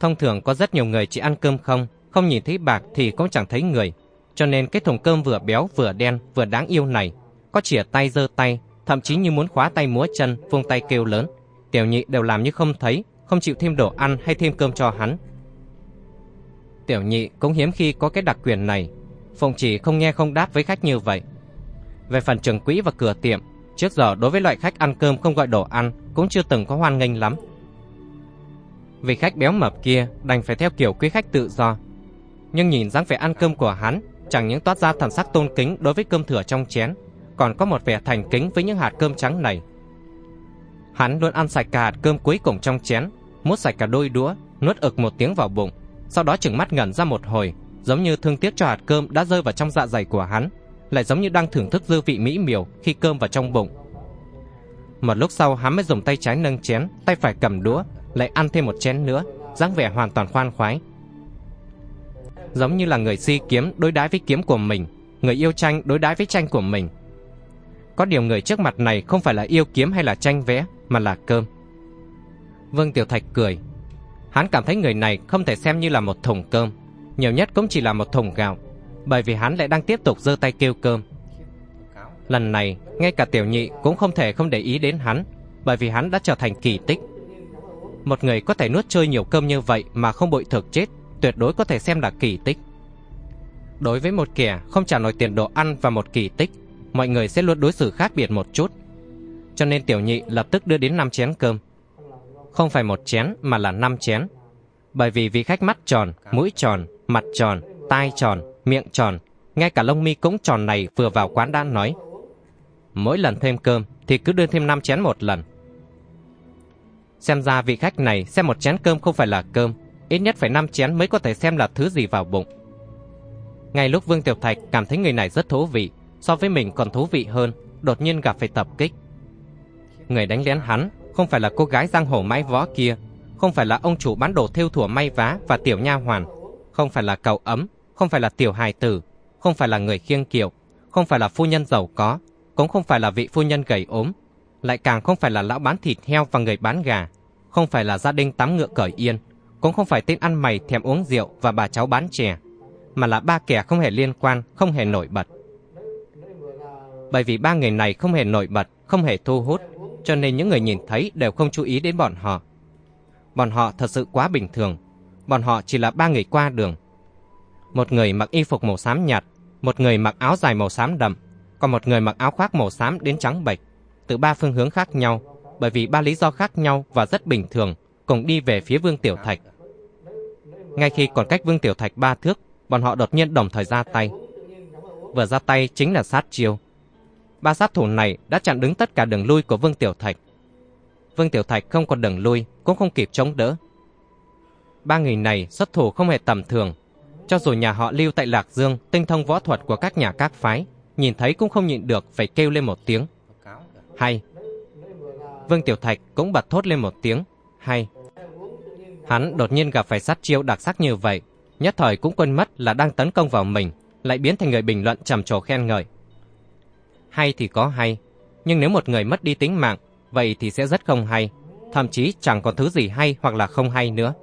Thông thường có rất nhiều người chỉ ăn cơm không, không nhìn thấy bạc thì cũng chẳng thấy người, cho nên cái thùng cơm vừa béo vừa đen vừa đáng yêu này, có chìa tay giơ tay, thậm chí như muốn khóa tay múa chân, vung tay kêu lớn, tiểu nhị đều làm như không thấy, không chịu thêm đồ ăn hay thêm cơm cho hắn. Tiểu nhị cũng hiếm khi có cái đặc quyền này, Phùng chỉ không nghe không đáp với khách như vậy. Về phần trường quỹ và cửa tiệm, trước giờ đối với loại khách ăn cơm không gọi đồ ăn cũng chưa từng có hoan nghênh lắm. Vì khách béo mập kia đành phải theo kiểu quý khách tự do. Nhưng nhìn dáng vẻ ăn cơm của hắn, chẳng những toát ra thần sắc tôn kính đối với cơm thừa trong chén, còn có một vẻ thành kính với những hạt cơm trắng này. Hắn luôn ăn sạch cả hạt cơm cuối cùng trong chén, mút sạch cả đôi đũa, nuốt ực một tiếng vào bụng, sau đó chừng mắt ngẩn ra một hồi, giống như thương tiếc cho hạt cơm đã rơi vào trong dạ dày của hắn, lại giống như đang thưởng thức dư vị mỹ miều khi cơm vào trong bụng. Một lúc sau hắn mới dùng tay trái nâng chén, tay phải cầm đũa, lại ăn thêm một chén nữa, dáng vẻ hoàn toàn khoan khoái. Giống như là người si kiếm đối đãi với kiếm của mình, người yêu tranh đối đãi với tranh của mình. Có điều người trước mặt này không phải là yêu kiếm hay là tranh vẽ, mà là cơm. Vương Tiểu Thạch cười. Hắn cảm thấy người này không thể xem như là một thùng cơm, nhiều nhất cũng chỉ là một thùng gạo, bởi vì hắn lại đang tiếp tục giơ tay kêu cơm. Lần này, ngay cả tiểu nhị cũng không thể không để ý đến hắn, bởi vì hắn đã trở thành kỳ tích. Một người có thể nuốt trôi nhiều cơm như vậy mà không bội thực chết, tuyệt đối có thể xem là kỳ tích. Đối với một kẻ không trả nổi tiền đồ ăn và một kỳ tích, mọi người sẽ luôn đối xử khác biệt một chút. Cho nên tiểu nhị lập tức đưa đến 5 chén cơm. Không phải một chén mà là 5 chén. Bởi vì vị khách mắt tròn, mũi tròn, mặt tròn, tai tròn, miệng tròn, ngay cả lông mi cũng tròn này vừa vào quán đã nói. Mỗi lần thêm cơm thì cứ đưa thêm 5 chén một lần. Xem ra vị khách này xem một chén cơm không phải là cơm, ít nhất phải 5 chén mới có thể xem là thứ gì vào bụng. Ngay lúc Vương Tiểu Thạch cảm thấy người này rất thú vị, so với mình còn thú vị hơn, đột nhiên gặp phải tập kích. Người đánh lén hắn không phải là cô gái giang hồ mái võ kia, không phải là ông chủ bán đồ thêu thủa may vá và tiểu nha hoàn, không phải là cậu ấm, không phải là tiểu hài tử, không phải là người khiêng kiệu, không phải là phu nhân giàu có, cũng không phải là vị phu nhân gầy ốm, lại càng không phải là lão bán thịt heo và người bán gà, không phải là gia đình tắm ngựa cởi yên, cũng không phải tên ăn mày thèm uống rượu và bà cháu bán chè, mà là ba kẻ không hề liên quan, không hề nổi bật. Bởi vì ba người này không hề nổi bật, không hề thu hút, cho nên những người nhìn thấy đều không chú ý đến bọn họ. Bọn họ thật sự quá bình thường, bọn họ chỉ là ba người qua đường. Một người mặc y phục màu xám nhạt, một người mặc áo dài màu xám đậm, còn một người mặc áo khoác màu xám đến trắng bệch, từ ba phương hướng khác nhau, bởi vì ba lý do khác nhau và rất bình thường, cùng đi về phía Vương Tiểu Thạch. Ngay khi còn cách Vương Tiểu Thạch ba thước, bọn họ đột nhiên đồng thời ra tay. Vừa ra tay chính là sát chiêu. Ba sát thủ này đã chặn đứng tất cả đường lui của Vương Tiểu Thạch. Vương Tiểu Thạch không còn đường lui, cũng không kịp chống đỡ, Ba người này xuất thủ không hề tầm thường. Cho dù nhà họ lưu tại Lạc Dương tinh thông võ thuật của các nhà các phái, nhìn thấy cũng không nhịn được phải kêu lên một tiếng. Hay. Vương Tiểu Thạch cũng bật thốt lên một tiếng. Hay. Hắn đột nhiên gặp phải sát chiêu đặc sắc như vậy, nhất thời cũng quên mất là đang tấn công vào mình, lại biến thành người bình luận trầm trồ khen ngợi. Hay thì có hay, nhưng nếu một người mất đi tính mạng, vậy thì sẽ rất không hay, thậm chí chẳng còn thứ gì hay hoặc là không hay nữa.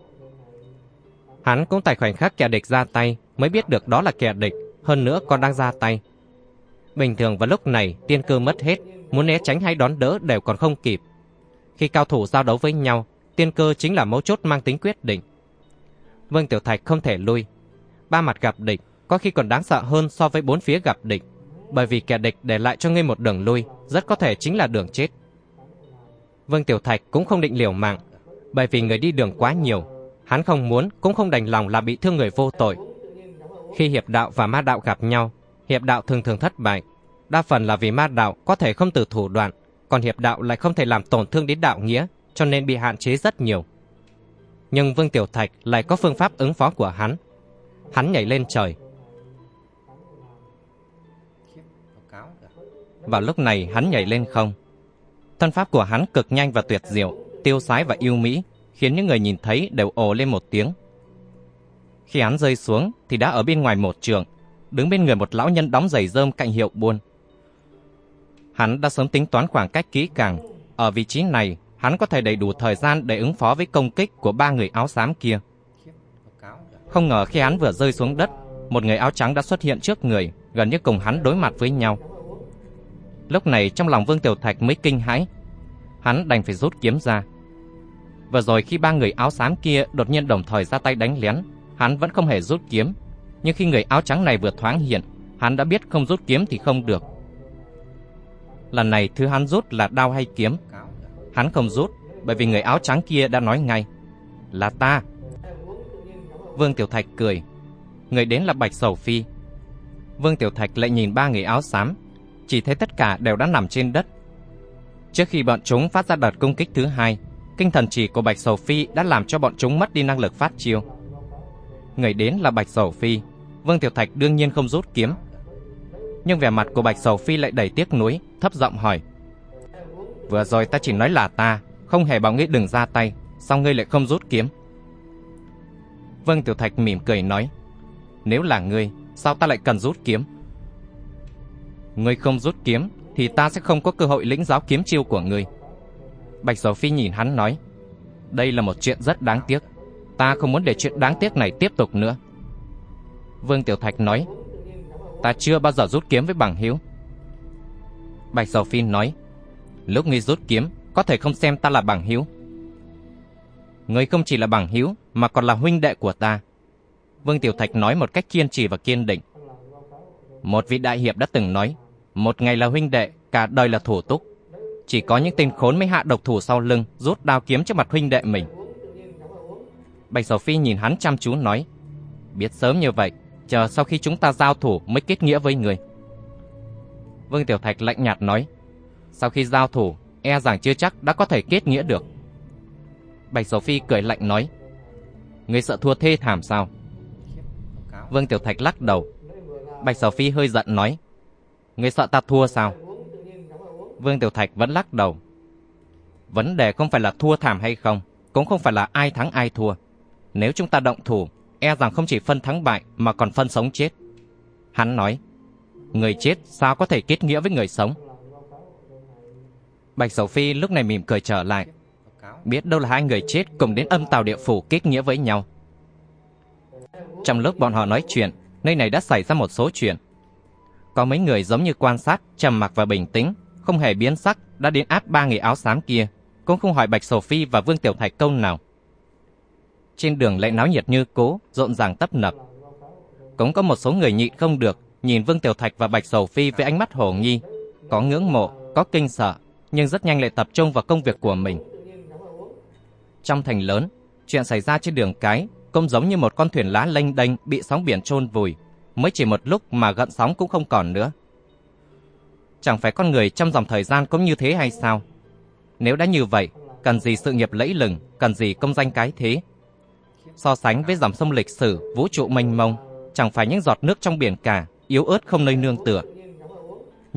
Hắn cũng tại khoảnh khắc kẻ địch ra tay mới biết được đó là kẻ địch, hơn nữa còn đang ra tay. Bình thường vào lúc này tiên cơ mất hết, muốn né tránh hay đón đỡ đều còn không kịp. Khi cao thủ giao đấu với nhau, tiên cơ chính là mấu chốt mang tính quyết định. Vương Tiểu Thạch không thể lui. Ba mặt gặp địch, có khi còn đáng sợ hơn so với bốn phía gặp địch, bởi vì kẻ địch để lại cho ngươi một đường lui, rất có thể chính là đường chết. Vương Tiểu Thạch cũng không định liều mạng, bởi vì người đi đường quá nhiều, hắn không muốn cũng không đành lòng làm bị thương người vô tội. Khi hiệp đạo và ma đạo gặp nhau, hiệp đạo thường thường thất bại, đa phần là vì ma đạo có thể không từ thủ đoạn, còn hiệp đạo lại không thể làm tổn thương đến đạo nghĩa, cho nên bị hạn chế rất nhiều. Nhưng Vương Tiểu Thạch lại có phương pháp ứng phó của hắn. Hắn nhảy lên trời. Vào lúc này hắn nhảy lên không. Thân pháp của hắn cực nhanh và tuyệt diệu, tiêu sái và yêu mỹ, khiến những người nhìn thấy đều ồ lên một tiếng. Khi hắn rơi xuống thì đã ở bên ngoài một trường, đứng bên người một lão nhân đóng giày rơm cạnh hiệu buôn. Hắn đã sớm tính toán khoảng cách kỹ càng, ở vị trí này hắn có thể đầy đủ thời gian để ứng phó với công kích của ba người áo xám kia. Không ngờ khi hắn vừa rơi xuống đất, một người áo trắng đã xuất hiện trước người, gần như cùng hắn đối mặt với nhau. Lúc này trong lòng Vương Tiểu Thạch mới kinh hãi. Hắn đành phải rút kiếm ra và rồi khi ba người áo xám kia đột nhiên đồng thời ra tay đánh lén, hắn vẫn không hề rút kiếm. Nhưng khi người áo trắng này vừa thoáng hiện, hắn đã biết không rút kiếm thì không được. Lần này thứ hắn rút là đao hay kiếm, Hắn không rút, bởi vì người áo trắng kia đã nói ngay. Là ta. Vương Tiểu Thạch cười. Người đến là Bạch Sầu Phi. Vương Tiểu Thạch lại nhìn ba người áo xám, chỉ thấy tất cả đều đã nằm trên đất. Trước khi bọn chúng phát ra đợt công kích thứ hai, kinh thần chỉ của Bạch Sầu Phi đã làm cho bọn chúng mất đi năng lực phát chiêu. Người đến là Bạch Sầu Phi, Vương Tiểu Thạch đương nhiên không rút kiếm. Nhưng vẻ mặt của Bạch Sầu Phi lại đầy tiếc nuối, thấp giọng hỏi: Vừa rồi ta chỉ nói là ta, không hề bảo ngươi đừng ra tay, sao ngươi lại không rút kiếm? Vương Tiểu Thạch mỉm cười nói, nếu là ngươi, sao ta lại cần rút kiếm? Ngươi không rút kiếm, thì ta sẽ không có cơ hội lĩnh giáo kiếm chiêu của ngươi. Bạch Sầu Phi nhìn hắn nói, đây là một chuyện rất đáng tiếc, ta không muốn để chuyện đáng tiếc này tiếp tục nữa. Vương Tiểu Thạch nói, ta chưa bao giờ rút kiếm với bằng hiếu. Bạch Sầu Phi nói, Lúc ngươi rút kiếm, có thể không xem ta là bằng hiếu. Ngươi không chỉ là bằng hiếu, mà còn là huynh đệ của ta. Vương Tiểu Thạch nói một cách kiên trì và kiên định. Một vị đại hiệp đã từng nói, một ngày là huynh đệ, cả đời là thủ túc. Chỉ có những tên khốn mới hạ độc thủ sau lưng, rút đao kiếm trước mặt huynh đệ mình. Bạch Sầu Phi nhìn hắn chăm chú nói, biết sớm như vậy, chờ sau khi chúng ta giao thủ mới kết nghĩa với người. Vương Tiểu Thạch lạnh nhạt nói, sau khi giao thủ, e rằng chưa chắc đã có thể kết nghĩa được. Bạch Sầu Phi cười lạnh nói, Người sợ thua thê thảm sao? Vương Tiểu Thạch lắc đầu. Bạch Sầu Phi hơi giận nói, Người sợ ta thua sao? Vương Tiểu Thạch vẫn lắc đầu. Vấn đề không phải là thua thảm hay không, cũng không phải là ai thắng ai thua. Nếu chúng ta động thủ, e rằng không chỉ phân thắng bại mà còn phân sống chết. Hắn nói, người chết sao có thể kết nghĩa với người sống? Bạch Sầu Phi lúc này mỉm cười trở lại. Biết đâu là hai người chết cùng đến âm tàu địa phủ kết nghĩa với nhau. Trong lúc bọn họ nói chuyện, nơi này đã xảy ra một số chuyện. Có mấy người giống như quan sát, trầm mặc và bình tĩnh, không hề biến sắc, đã đến áp ba người áo xám kia, cũng không hỏi Bạch Sầu Phi và Vương Tiểu Thạch câu nào. Trên đường lại náo nhiệt như cố, rộn ràng tấp nập. Cũng có một số người nhịn không được, nhìn Vương Tiểu Thạch và Bạch Sầu Phi với ánh mắt hồ nghi, có ngưỡng mộ, có kinh sợ, nhưng rất nhanh lại tập trung vào công việc của mình. Trong thành lớn, chuyện xảy ra trên đường cái cũng giống như một con thuyền lá lênh đênh bị sóng biển chôn vùi, mới chỉ một lúc mà gợn sóng cũng không còn nữa. Chẳng phải con người trong dòng thời gian cũng như thế hay sao? Nếu đã như vậy, cần gì sự nghiệp lẫy lừng, cần gì công danh cái thế? So sánh với dòng sông lịch sử, vũ trụ mênh mông, chẳng phải những giọt nước trong biển cả, yếu ớt không nơi nương tựa,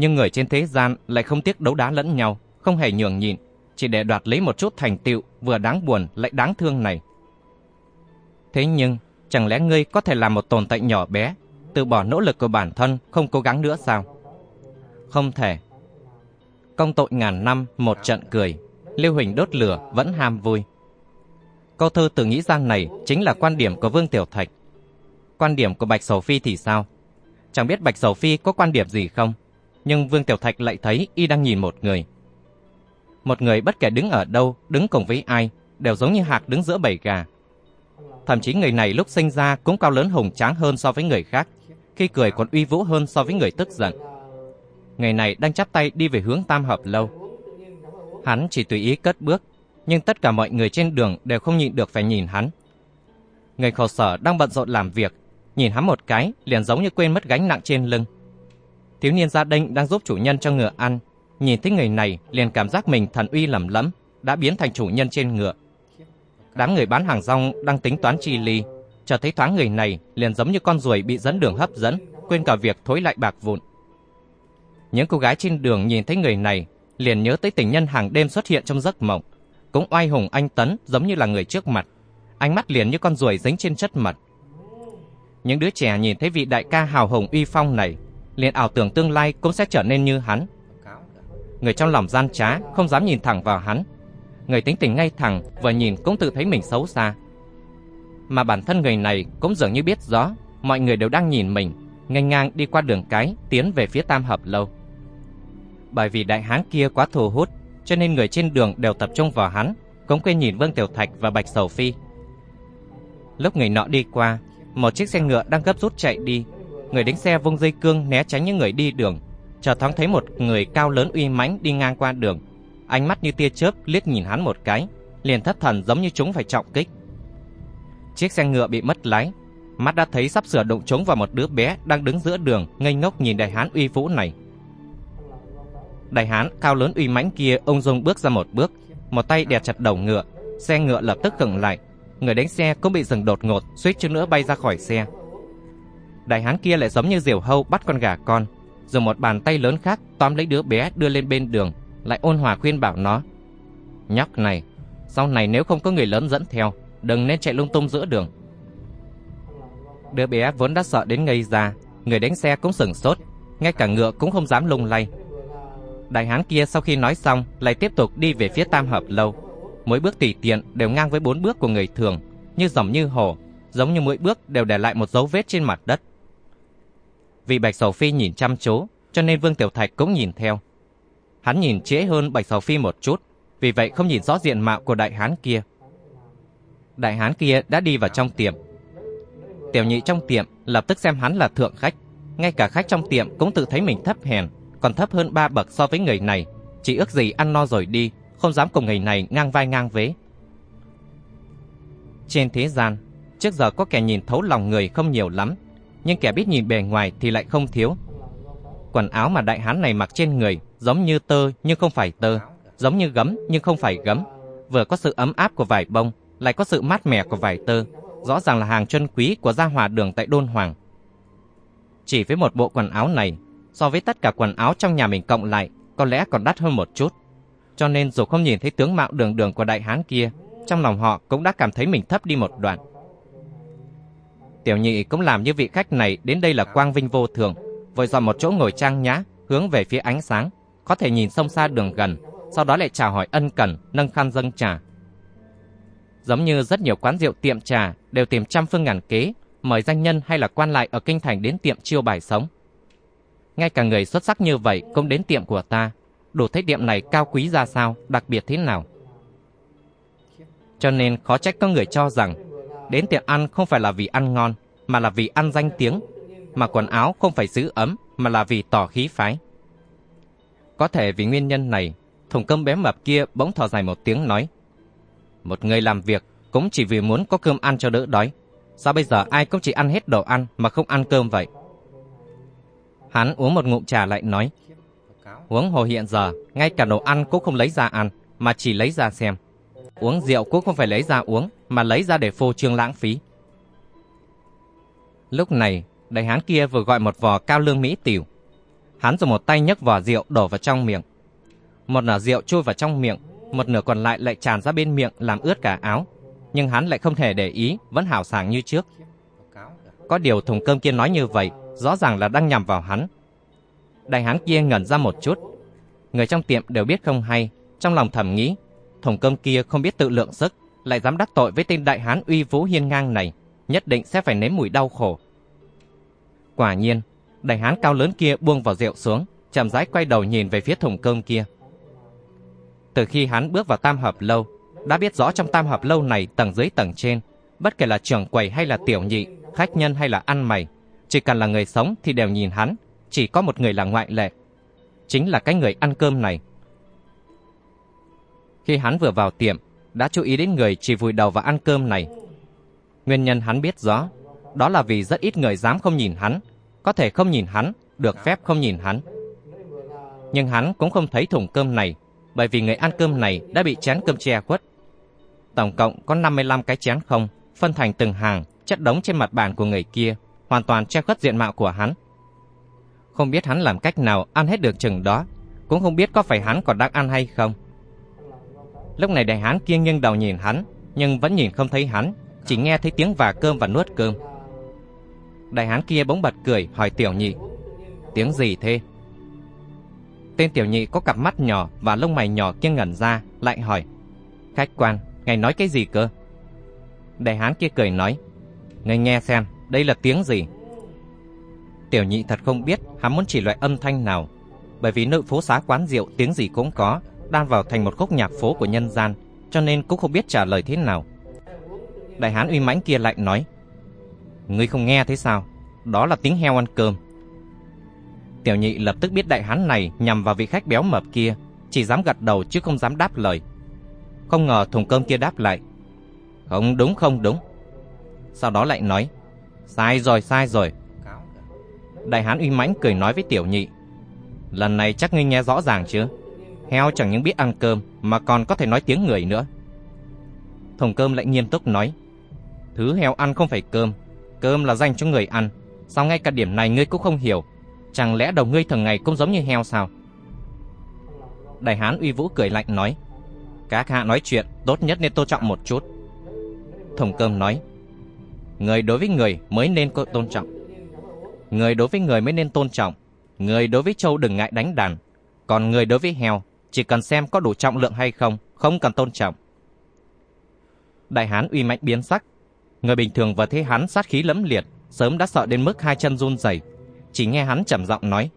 nhưng người trên thế gian lại không tiếc đấu đá lẫn nhau, không hề nhường nhịn, chỉ để đoạt lấy một chút thành tựu vừa đáng buồn lại đáng thương này. Thế nhưng, chẳng lẽ ngươi có thể làm một tồn tại nhỏ bé, từ bỏ nỗ lực của bản thân, không cố gắng nữa sao? Không thể. Công tội ngàn năm, một trận cười, Lưu Huỳnh đốt lửa vẫn ham vui. Câu thơ từ nghĩ giang này chính là quan điểm của Vương Tiểu Thạch. Quan điểm của Bạch Sầu Phi thì sao? Chẳng biết Bạch Sầu Phi có quan điểm gì không? nhưng Vương Tiểu Thạch lại thấy y đang nhìn một người. Một người bất kể đứng ở đâu, đứng cùng với ai, đều giống như hạc đứng giữa bầy gà. Thậm chí người này lúc sinh ra cũng cao lớn hùng tráng hơn so với người khác, khi cười còn uy vũ hơn so với người tức giận. Người này đang chắp tay đi về hướng Tam Hợp Lâu. Hắn chỉ tùy ý cất bước, nhưng tất cả mọi người trên đường đều không nhịn được phải nhìn hắn. Người khổ sở đang bận rộn làm việc, nhìn hắn một cái liền giống như quên mất gánh nặng trên lưng. Thiếu niên gia đình đang giúp chủ nhân cho ngựa ăn, nhìn thấy người này liền cảm giác mình thần uy lầm lẫm, đã biến thành chủ nhân trên ngựa. Đám người bán hàng rong đang tính toán chi ly, chờ thấy thoáng người này liền giống như con ruồi bị dẫn đường hấp dẫn, quên cả việc thối lại bạc vụn. Những cô gái trên đường nhìn thấy người này liền nhớ tới tình nhân hàng đêm xuất hiện trong giấc mộng, cũng oai hùng anh tấn giống như là người trước mặt, ánh mắt liền như con ruồi dính trên chất mật. Những đứa trẻ nhìn thấy vị đại ca hào hùng uy phong này, liền ảo tưởng tương lai cũng sẽ trở nên như hắn. Người trong lòng gian trá không dám nhìn thẳng vào hắn. Người tính tình ngay thẳng vừa nhìn cũng tự thấy mình xấu xa. Mà bản thân người này cũng dường như biết rõ mọi người đều đang nhìn mình, nghênh ngang đi qua đường cái tiến về phía Tam Hợp Lâu. Bởi vì đại hán kia quá thu hút, cho nên người trên đường đều tập trung vào hắn, cũng quên nhìn Vương Tiểu Thạch và Bạch Sầu Phi. Lúc người nọ đi qua, một chiếc xe ngựa đang gấp rút chạy đi. Người đánh xe vung dây cương né tránh những người đi đường. Chợt thoáng thấy một người cao lớn uy mãnh đi ngang qua đường. Ánh mắt như tia chớp liếc nhìn hắn một cái, liền thất thần giống như chúng phải trọng kích. Chiếc xe ngựa bị mất lái, mắt đã thấy sắp sửa đụng trúng vào một đứa bé đang đứng giữa đường, ngây ngốc nhìn đại hán uy vũ này. Đại hán cao lớn uy mãnh kia ông dung bước ra một bước, một tay đè chặt đầu ngựa, xe ngựa lập tức khựng lại, người đánh xe cũng bị dừng đột ngột, suýt chút nữa bay ra khỏi xe. Đại hán kia lại giống như diều hâu bắt con gà con, dùng một bàn tay lớn khác tóm lấy đứa bé đưa lên bên đường, lại ôn hòa khuyên bảo nó. Nhóc này, sau này nếu không có người lớn dẫn theo, đừng nên chạy lung tung giữa đường. Đứa bé vốn đã sợ đến ngây ra, người đánh xe cũng sừng sốt, ngay cả ngựa cũng không dám lung lay. Đại hán kia sau khi nói xong lại tiếp tục đi về phía tam hợp lâu mỗi bước tùy tiện đều ngang với bốn bước của người thường, như dòng như hồ, giống như mỗi bước đều để lại một dấu vết trên mặt đất. Vì Bạch Sầu Phi nhìn chăm chú, cho nên Vương Tiểu Thạch cũng nhìn theo. Hắn nhìn trễ hơn Bạch Sầu Phi một chút, vì vậy không nhìn rõ diện mạo của đại hán kia. Đại hán kia đã đi vào trong tiệm. Tiểu nhị trong tiệm lập tức xem hắn là thượng khách, ngay cả khách trong tiệm cũng tự thấy mình thấp hèn, còn thấp hơn ba bậc so với người này, chỉ ước gì ăn no rồi đi, không dám cùng người này ngang vai ngang vế. Trên thế gian, trước giờ có kẻ nhìn thấu lòng người không nhiều lắm, nhưng kẻ biết nhìn bề ngoài thì lại không thiếu. Quần áo mà đại hán này mặc trên người giống như tơ nhưng không phải tơ, giống như gấm nhưng không phải gấm, vừa có sự ấm áp của vải bông, lại có sự mát mẻ của vải tơ, rõ ràng là hàng chân quý của gia hòa đường tại Đôn Hoàng. Chỉ với một bộ quần áo này, so với tất cả quần áo trong nhà mình cộng lại, có lẽ còn đắt hơn một chút cho nên dù không nhìn thấy tướng mạo đường đường của đại hán kia, trong lòng họ cũng đã cảm thấy mình thấp đi một đoạn. Tiểu nhị cũng làm như vị khách này đến đây là quang vinh vô thường, vội dọn một chỗ ngồi trang nhã, hướng về phía ánh sáng, có thể nhìn sông xa đường gần, sau đó lại chào hỏi ân cần, nâng khăn dâng trà. Giống như rất nhiều quán rượu tiệm trà đều tìm trăm phương ngàn kế, mời danh nhân hay là quan lại ở kinh thành đến tiệm chiêu bài sống. Ngay cả người xuất sắc như vậy cũng đến tiệm của ta, đủ thấy tiệm này cao quý ra sao, đặc biệt thế nào. Cho nên khó trách có người cho rằng đến tiệm ăn không phải là vì ăn ngon, mà là vì ăn danh tiếng, mà quần áo không phải giữ ấm, mà là vì tỏ khí phái. Có thể vì nguyên nhân này, thùng cơm bé mập kia bỗng thò dài một tiếng nói Một người làm việc cũng chỉ vì muốn có cơm ăn cho đỡ đói. Sao bây giờ ai cũng chỉ ăn hết đồ ăn mà không ăn cơm vậy? Hắn uống một ngụm trà lại nói uống hồ hiện giờ, ngay cả đồ ăn cũng không lấy ra ăn, mà chỉ lấy ra xem. Uống rượu cũng không phải lấy ra uống, mà lấy ra để phô trương lãng phí. Lúc này, đại hán kia vừa gọi một vò cao lương mỹ tiểu. Hắn dùng một tay nhấc vò rượu đổ vào trong miệng. Một nửa rượu trôi vào trong miệng, một nửa còn lại lại tràn ra bên miệng làm ướt cả áo. Nhưng hắn lại không thể để ý, vẫn hào sảng như trước. Có điều thùng cơm kia nói như vậy, rõ ràng là đang nhằm vào hắn, Đại hán kia ngẩn ra một chút. Người trong tiệm đều biết không hay, trong lòng thầm nghĩ, thùng cơm kia không biết tự lượng sức, lại dám đắc tội với tên đại hán uy vũ hiên ngang này, nhất định sẽ phải nếm mùi đau khổ. Quả nhiên, đại hán cao lớn kia buông vào rượu xuống, chậm rãi quay đầu nhìn về phía thùng cơm kia. Từ khi hắn bước vào tam hợp lâu, đã biết rõ trong tam hợp lâu này tầng dưới tầng trên, bất kể là trưởng quầy hay là tiểu nhị, khách nhân hay là ăn mày, chỉ cần là người sống thì đều nhìn hắn, chỉ có một người là ngoại lệ. Chính là cái người ăn cơm này. Khi hắn vừa vào tiệm, đã chú ý đến người chỉ vùi đầu vào ăn cơm này. Nguyên nhân hắn biết rõ, đó là vì rất ít người dám không nhìn hắn, có thể không nhìn hắn, được phép không nhìn hắn. Nhưng hắn cũng không thấy thùng cơm này, bởi vì người ăn cơm này đã bị chén cơm che khuất. Tổng cộng có 55 cái chén không, phân thành từng hàng, chất đống trên mặt bàn của người kia, hoàn toàn che khuất diện mạo của hắn. Không biết hắn làm cách nào ăn hết được chừng đó, cũng không biết có phải hắn còn đang ăn hay không. Lúc này đại hán kia nghiêng đầu nhìn hắn, nhưng vẫn nhìn không thấy hắn, chỉ nghe thấy tiếng và cơm và nuốt cơm. Đại hán kia bỗng bật cười hỏi tiểu nhị, tiếng gì thế? Tên tiểu nhị có cặp mắt nhỏ và lông mày nhỏ kia ngẩn ra, lại hỏi, khách quan, ngài nói cái gì cơ? Đại hán kia cười nói, ngài nghe xem, đây là tiếng gì? Tiểu nhị thật không biết hắn muốn chỉ loại âm thanh nào, bởi vì nơi phố xá quán rượu tiếng gì cũng có, đan vào thành một khúc nhạc phố của nhân gian, cho nên cũng không biết trả lời thế nào. Đại hán uy mãnh kia lại nói, Ngươi không nghe thế sao? Đó là tiếng heo ăn cơm. Tiểu nhị lập tức biết đại hán này nhằm vào vị khách béo mập kia, chỉ dám gật đầu chứ không dám đáp lời. Không ngờ thùng cơm kia đáp lại, Không đúng không đúng. Sau đó lại nói, Sai rồi sai rồi. Đại hán uy mãnh cười nói với tiểu nhị, Lần này chắc ngươi nghe rõ ràng chưa? Heo chẳng những biết ăn cơm mà còn có thể nói tiếng người nữa. Thùng cơm lại nghiêm túc nói, Thứ heo ăn không phải cơm, cơm là dành cho người ăn. Sao ngay cả điểm này ngươi cũng không hiểu? Chẳng lẽ đầu ngươi thường ngày cũng giống như heo sao? Đại hán uy vũ cười lạnh nói, Các hạ nói chuyện tốt nhất nên tôn trọng một chút. Thùng cơm nói, Người đối với người mới nên có tôn trọng. Người đối với người mới nên tôn trọng. Người đối với trâu đừng ngại đánh đàn. Còn người đối với heo chỉ cần xem có đủ trọng lượng hay không, không cần tôn trọng. Đại hán uy mạnh biến sắc. Người bình thường vừa thấy hắn sát khí lẫm liệt, sớm đã sợ đến mức hai chân run rẩy. Chỉ nghe hắn trầm giọng nói.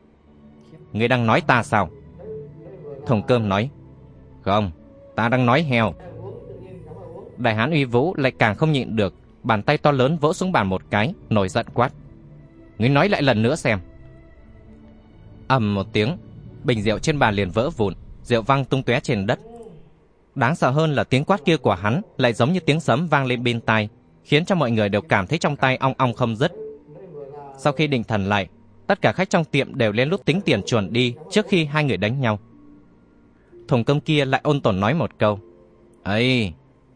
Người đang nói ta sao? Thùng cơm nói. Không, ta đang nói heo. Đại hán uy vũ lại càng không nhịn được, bàn tay to lớn vỗ xuống bàn một cái, nổi giận quát. Ngươi nói lại lần nữa xem. ầm một tiếng, bình rượu trên bàn liền vỡ vụn, rượu văng tung tóe trên đất. Đáng sợ hơn là tiếng quát kia của hắn lại giống như tiếng sấm vang lên bên tai, khiến cho mọi người đều cảm thấy trong tay ong ong không dứt. Sau khi định thần lại, tất cả khách trong tiệm đều lên lút tính tiền chuẩn đi trước khi hai người đánh nhau. Thùng cơm kia lại ôn tồn nói một câu. Ây,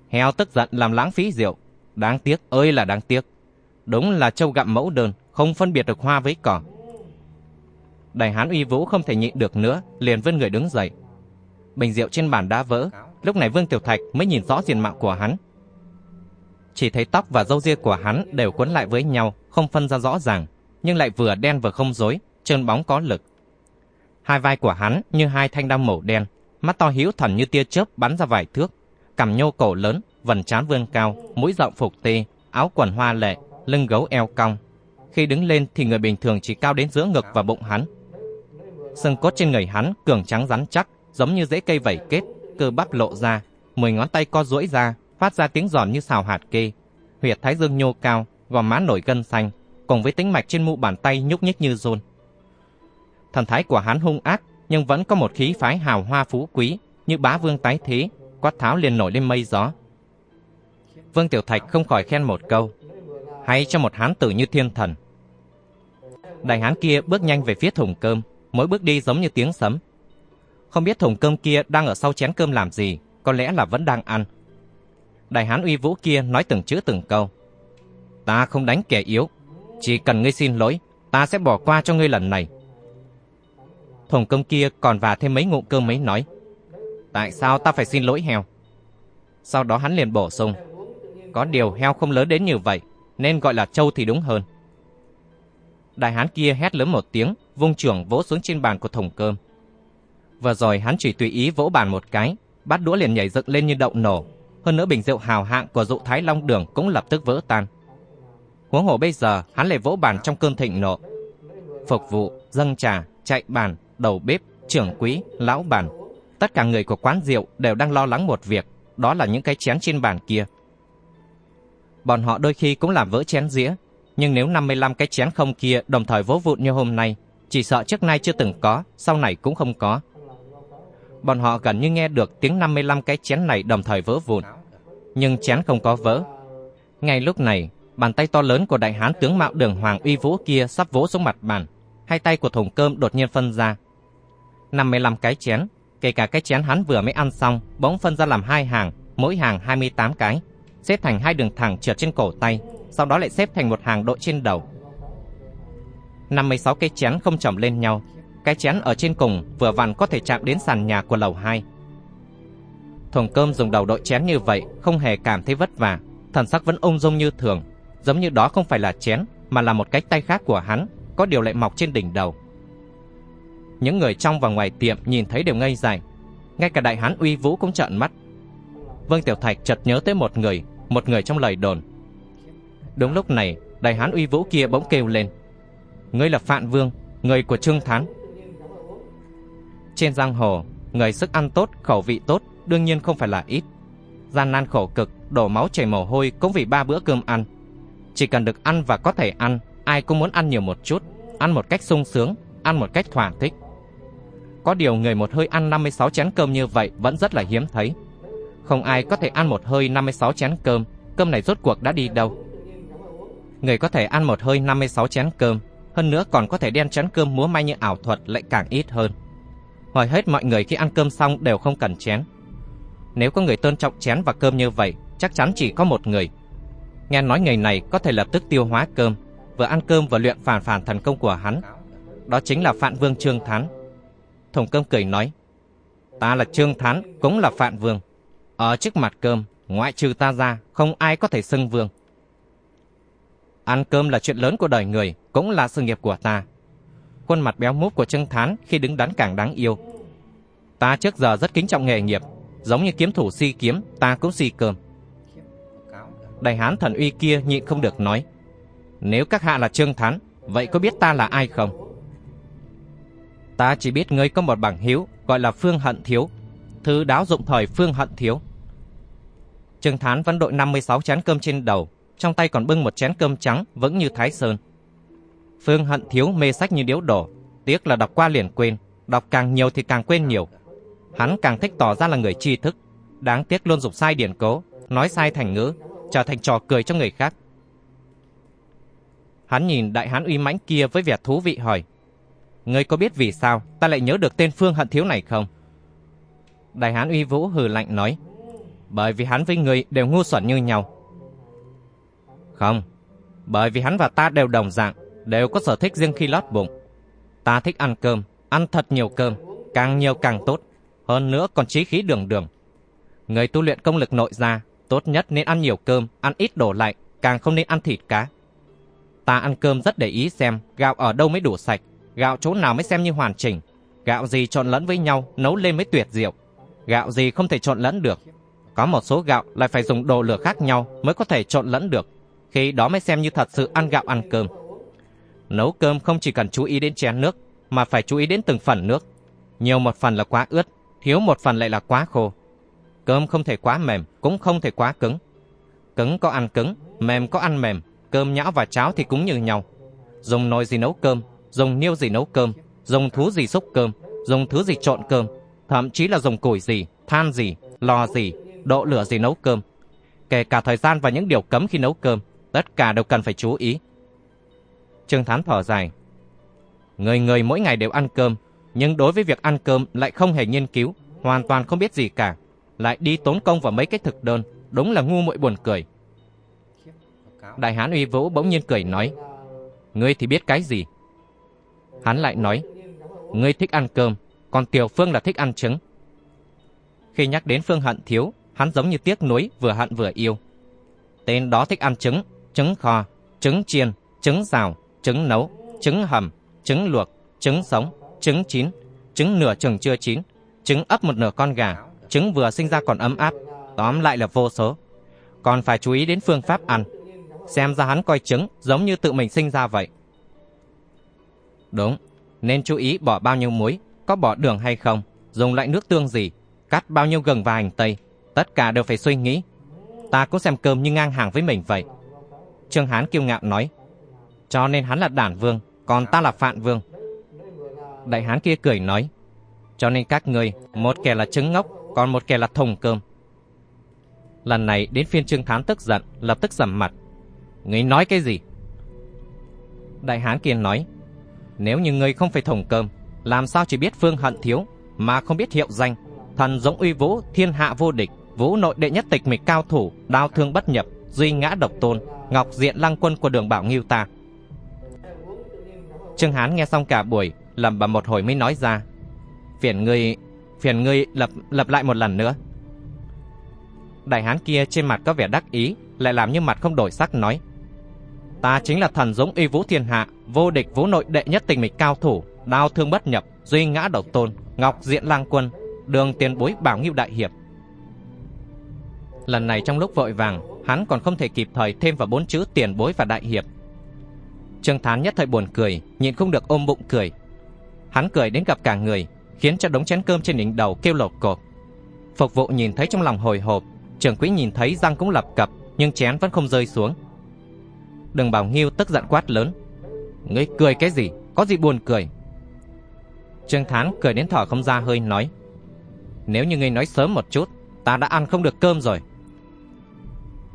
heo tức giận làm lãng phí rượu. Đáng tiếc ơi là đáng tiếc. Đúng là châu gặm mẫu đơn, không phân biệt được hoa với cỏ. Đại hán uy vũ không thể nhịn được nữa, liền vươn người đứng dậy. Bình rượu trên bàn đã vỡ, lúc này Vương Tiểu Thạch mới nhìn rõ diện mạo của hắn. Chỉ thấy tóc và râu ria của hắn đều quấn lại với nhau, không phân ra rõ ràng, nhưng lại vừa đen vừa không rối, trơn bóng có lực. Hai vai của hắn như hai thanh đao màu đen, mắt to hiếu thần như tia chớp bắn ra vài thước, cằm nhô cổ lớn, vần trán vươn cao, mũi rộng phục tê, áo quần hoa lệ, lưng gấu eo cong. Khi đứng lên thì người bình thường chỉ cao đến giữa ngực và bụng hắn. Xương cốt trên người hắn cường trắng rắn chắc, giống như rễ cây vẩy kết, cơ bắp lộ ra, mười ngón tay co duỗi ra, phát ra tiếng giòn như xào hạt kê. Huyệt thái dương nhô cao, gò má nổi gân xanh, cùng với tính mạch trên mu bàn tay nhúc nhích như rôn. Thần thái của hắn hung ác, nhưng vẫn có một khí phái hào hoa phú quý, như bá vương tái thế, quát tháo liền nổi lên mây gió. Vương Tiểu Thạch không khỏi khen một câu, hay cho một hán tử như thiên thần. Đại hán kia bước nhanh về phía thùng cơm, mỗi bước đi giống như tiếng sấm. Không biết thùng cơm kia đang ở sau chén cơm làm gì, có lẽ là vẫn đang ăn. Đại hán uy vũ kia nói từng chữ từng câu. Ta không đánh kẻ yếu, chỉ cần ngươi xin lỗi, ta sẽ bỏ qua cho ngươi lần này. Thùng cơm kia còn và thêm mấy ngụm cơm mấy nói. Tại sao ta phải xin lỗi heo? Sau đó hắn liền bổ sung. Có điều heo không lớn đến như vậy, nên gọi là trâu thì đúng hơn. Đại hán kia hét lớn một tiếng, vung trưởng vỗ xuống trên bàn của thùng cơm. Vừa rồi hắn chỉ tùy ý vỗ bàn một cái, bát đũa liền nhảy dựng lên như đậu nổ. Hơn nữa bình rượu hào hạng của dụ thái long đường cũng lập tức vỡ tan. Huống hồ bây giờ hắn lại vỗ bàn trong cơn thịnh nộ. Phục vụ, dâng trà, chạy bàn, đầu bếp, trưởng quý, lão bàn. Tất cả người của quán rượu đều đang lo lắng một việc, đó là những cái chén trên bàn kia. Bọn họ đôi khi cũng làm vỡ chén dĩa, nhưng nếu 55 cái chén không kia đồng thời vỗ vụn như hôm nay, chỉ sợ trước nay chưa từng có, sau này cũng không có. Bọn họ gần như nghe được tiếng 55 cái chén này đồng thời vỡ vụn, nhưng chén không có vỡ. Ngay lúc này, bàn tay to lớn của đại hán tướng mạo đường hoàng uy vũ kia sắp vỗ xuống mặt bàn. Hai tay của thùng cơm đột nhiên phân ra. 55 cái chén, kể cả cái chén hắn vừa mới ăn xong, bỗng phân ra làm hai hàng, mỗi hàng 28 cái, xếp thành hai đường thẳng trượt trên cổ tay, sau đó lại xếp thành một hàng đội trên đầu. 56 cái chén không chồng lên nhau, cái chén ở trên cùng vừa vặn có thể chạm đến sàn nhà của lầu 2. Thùng cơm dùng đầu đội chén như vậy không hề cảm thấy vất vả, thần sắc vẫn ung dung như thường, giống như đó không phải là chén mà là một cái tay khác của hắn, có điều lại mọc trên đỉnh đầu. Những người trong và ngoài tiệm nhìn thấy đều ngây dại, ngay cả đại hán uy vũ cũng trợn mắt. Vương Tiểu Thạch chợt nhớ tới một người, một người trong lời đồn. Đúng lúc này, đại hán uy vũ kia bỗng kêu lên: "Ngươi là Phạn Vương, người của Trương Thán." Trên giang hồ, người sức ăn tốt, khẩu vị tốt đương nhiên không phải là ít. Gian nan khổ cực, đổ máu chảy mồ hôi cũng vì ba bữa cơm ăn. Chỉ cần được ăn và có thể ăn, ai cũng muốn ăn nhiều một chút, ăn một cách sung sướng, ăn một cách thỏa thích. Có điều người một hơi ăn 56 chén cơm như vậy vẫn rất là hiếm thấy. Không ai có thể ăn một hơi 56 chén cơm, cơm này rốt cuộc đã đi đâu. Người có thể ăn một hơi 56 chén cơm, hơn nữa còn có thể đen chén cơm múa may như ảo thuật lại càng ít hơn. Hỏi hết mọi người khi ăn cơm xong đều không cần chén. Nếu có người tôn trọng chén và cơm như vậy, chắc chắn chỉ có một người. Nghe nói người này có thể lập tức tiêu hóa cơm, vừa ăn cơm vừa luyện phản phản thần công của hắn. Đó chính là Phạn Vương Trương Thán. Thùng cơm cười nói, ta là Trương Thán, cũng là Phạn Vương. Ờ, Ở trước mặt cơm, ngoại trừ ta ra, không ai có thể xưng vương. Ăn cơm là chuyện lớn của đời người, cũng là sự nghiệp của ta. Khuôn mặt béo múp của Trương Thán khi đứng đắn càng đáng yêu. Ta trước giờ rất kính trọng nghề nghiệp, giống như kiếm thủ si kiếm, ta cũng si cơm. Đại hán thần uy kia nhịn không được nói, nếu các hạ là Trương Thán, vậy có biết ta là ai không? Ta chỉ biết ngươi có một bằng hiếu, gọi là Phương Hận Thiếu, thứ đáo dụng thời Phương Hận Thiếu. Trương Thán vẫn đội 56 chén cơm trên đầu, trong tay còn bưng một chén cơm trắng vững như thái sơn. Phương Hận Thiếu mê sách như điếu đổ, tiếc là đọc qua liền quên, đọc càng nhiều thì càng quên nhiều. Hắn càng thích tỏ ra là người tri thức, đáng tiếc luôn dùng sai điển cố, nói sai thành ngữ, trở thành trò cười cho người khác. Hắn nhìn đại hán uy mãnh kia với vẻ thú vị hỏi, Ngươi có biết vì sao ta lại nhớ được tên Phương Hận Thiếu này không? Đại hán uy vũ hừ lạnh nói, bởi vì hắn với người đều ngu xuẩn như nhau. Không, bởi vì hắn và ta đều đồng dạng, đều có sở thích riêng khi lót bụng. Ta thích ăn cơm, ăn thật nhiều cơm, càng nhiều càng tốt, hơn nữa còn trí khí đường đường. Người tu luyện công lực nội ra, tốt nhất nên ăn nhiều cơm, ăn ít đồ lạnh, càng không nên ăn thịt cá. Ta ăn cơm rất để ý xem gạo ở đâu mới đủ sạch, gạo chỗ nào mới xem như hoàn chỉnh, gạo gì trộn lẫn với nhau nấu lên mới tuyệt diệu, gạo gì không thể trộn lẫn được. Có một số gạo lại phải dùng đồ lửa khác nhau mới có thể trộn lẫn được, khi đó mới xem như thật sự ăn gạo ăn cơm. Nấu cơm không chỉ cần chú ý đến chén nước, mà phải chú ý đến từng phần nước. Nhiều một phần là quá ướt, thiếu một phần lại là quá khô. Cơm không thể quá mềm, cũng không thể quá cứng. Cứng có ăn cứng, mềm có ăn mềm, cơm nhão và cháo thì cũng như nhau. Dùng nồi gì nấu cơm, dùng niêu gì nấu cơm, dùng thú gì xúc cơm, dùng thứ gì trộn cơm, thậm chí là dùng củi gì, than gì, lò gì, độ lửa gì nấu cơm. Kể cả thời gian và những điều cấm khi nấu cơm, tất cả đều cần phải chú ý. Trương Thán thở dài. Người người mỗi ngày đều ăn cơm, nhưng đối với việc ăn cơm lại không hề nghiên cứu, hoàn toàn không biết gì cả, lại đi tốn công vào mấy cái thực đơn, đúng là ngu muội buồn cười. Đại hán uy vũ bỗng nhiên cười nói, ngươi thì biết cái gì? Hắn lại nói, ngươi thích ăn cơm, còn Tiểu Phương là thích ăn trứng. Khi nhắc đến Phương Hận Thiếu, hắn giống như tiếc nuối vừa hận vừa yêu. Tên đó thích ăn trứng, trứng kho, trứng chiên, trứng xào, trứng nấu, trứng hầm, trứng luộc, trứng sống, trứng chín, trứng nửa chừng chưa chín, trứng ấp một nửa con gà, trứng vừa sinh ra còn ấm áp, tóm lại là vô số. Còn phải chú ý đến phương pháp ăn. Xem ra hắn coi trứng giống như tự mình sinh ra vậy. Đúng, nên chú ý bỏ bao nhiêu muối, có bỏ đường hay không, dùng loại nước tương gì, cắt bao nhiêu gừng và hành tây, tất cả đều phải suy nghĩ. Ta cũng xem cơm như ngang hàng với mình vậy. Trương Hán kiêu ngạo nói, cho nên hắn là đản vương, còn ta là phạn vương. Đại hán kia cười nói, cho nên các người, một kẻ là trứng ngốc, còn một kẻ là thùng cơm. Lần này đến phiên Trương hán tức giận, lập tức sầm mặt. Ngươi nói cái gì? Đại hán kia nói, nếu như ngươi không phải thùng cơm, làm sao chỉ biết phương hận thiếu, mà không biết hiệu danh, thần giống uy vũ, thiên hạ vô địch, vũ nội đệ nhất tịch mịch cao thủ, đao thương bất nhập, duy ngã độc tôn, ngọc diện lăng quân của đường bảo nghiêu ta. Trương Hán nghe xong cả buổi, lẩm bầm một hồi mới nói ra. Phiền ngươi, phiền ngươi lập lập lại một lần nữa. Đại hán kia trên mặt có vẻ đắc ý, lại làm như mặt không đổi sắc nói. Ta chính là thần dũng uy vũ thiên hạ, vô địch vũ nội đệ nhất tình mịch cao thủ, đao thương bất nhập, duy ngã độc tôn, ngọc diện lang quân, đường tiền bối bảo nghiêu đại hiệp. Lần này trong lúc vội vàng, hắn còn không thể kịp thời thêm vào bốn chữ tiền bối và đại hiệp. Trương Thán nhất thời buồn cười, nhịn không được ôm bụng cười. Hắn cười đến gặp cả người, khiến cho đống chén cơm trên đỉnh đầu kêu lột cột. Phục vụ nhìn thấy trong lòng hồi hộp, trưởng quỹ nhìn thấy răng cũng lập cập, nhưng chén vẫn không rơi xuống. Đừng bảo Nghiêu tức giận quát lớn. Ngươi cười cái gì? Có gì buồn cười? Trương Thán cười đến thở không ra hơi nói. Nếu như ngươi nói sớm một chút, ta đã ăn không được cơm rồi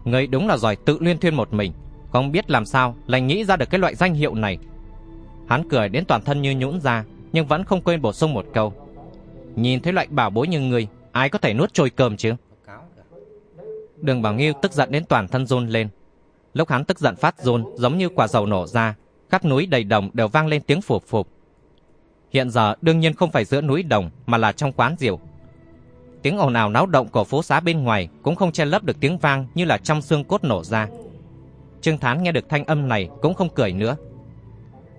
người đúng là giỏi tự liên thuyên một mình, không biết làm sao lại nghĩ ra được cái loại danh hiệu này. Hắn cười đến toàn thân như nhũn ra, nhưng vẫn không quên bổ sung một câu. Nhìn thấy loại bảo bối như người, ai có thể nuốt trôi cơm chứ? Đường Bảo Nghiêu tức giận đến toàn thân run lên. Lúc hắn tức giận phát run giống như quả dầu nổ ra, khắp núi đầy đồng đều vang lên tiếng phụp phụp. Hiện giờ đương nhiên không phải giữa núi đồng mà là trong quán rượu. Tiếng ồn ào náo động của phố xá bên ngoài cũng không che lấp được tiếng vang như là trong xương cốt nổ ra. Trương Thán nghe được thanh âm này cũng không cười nữa.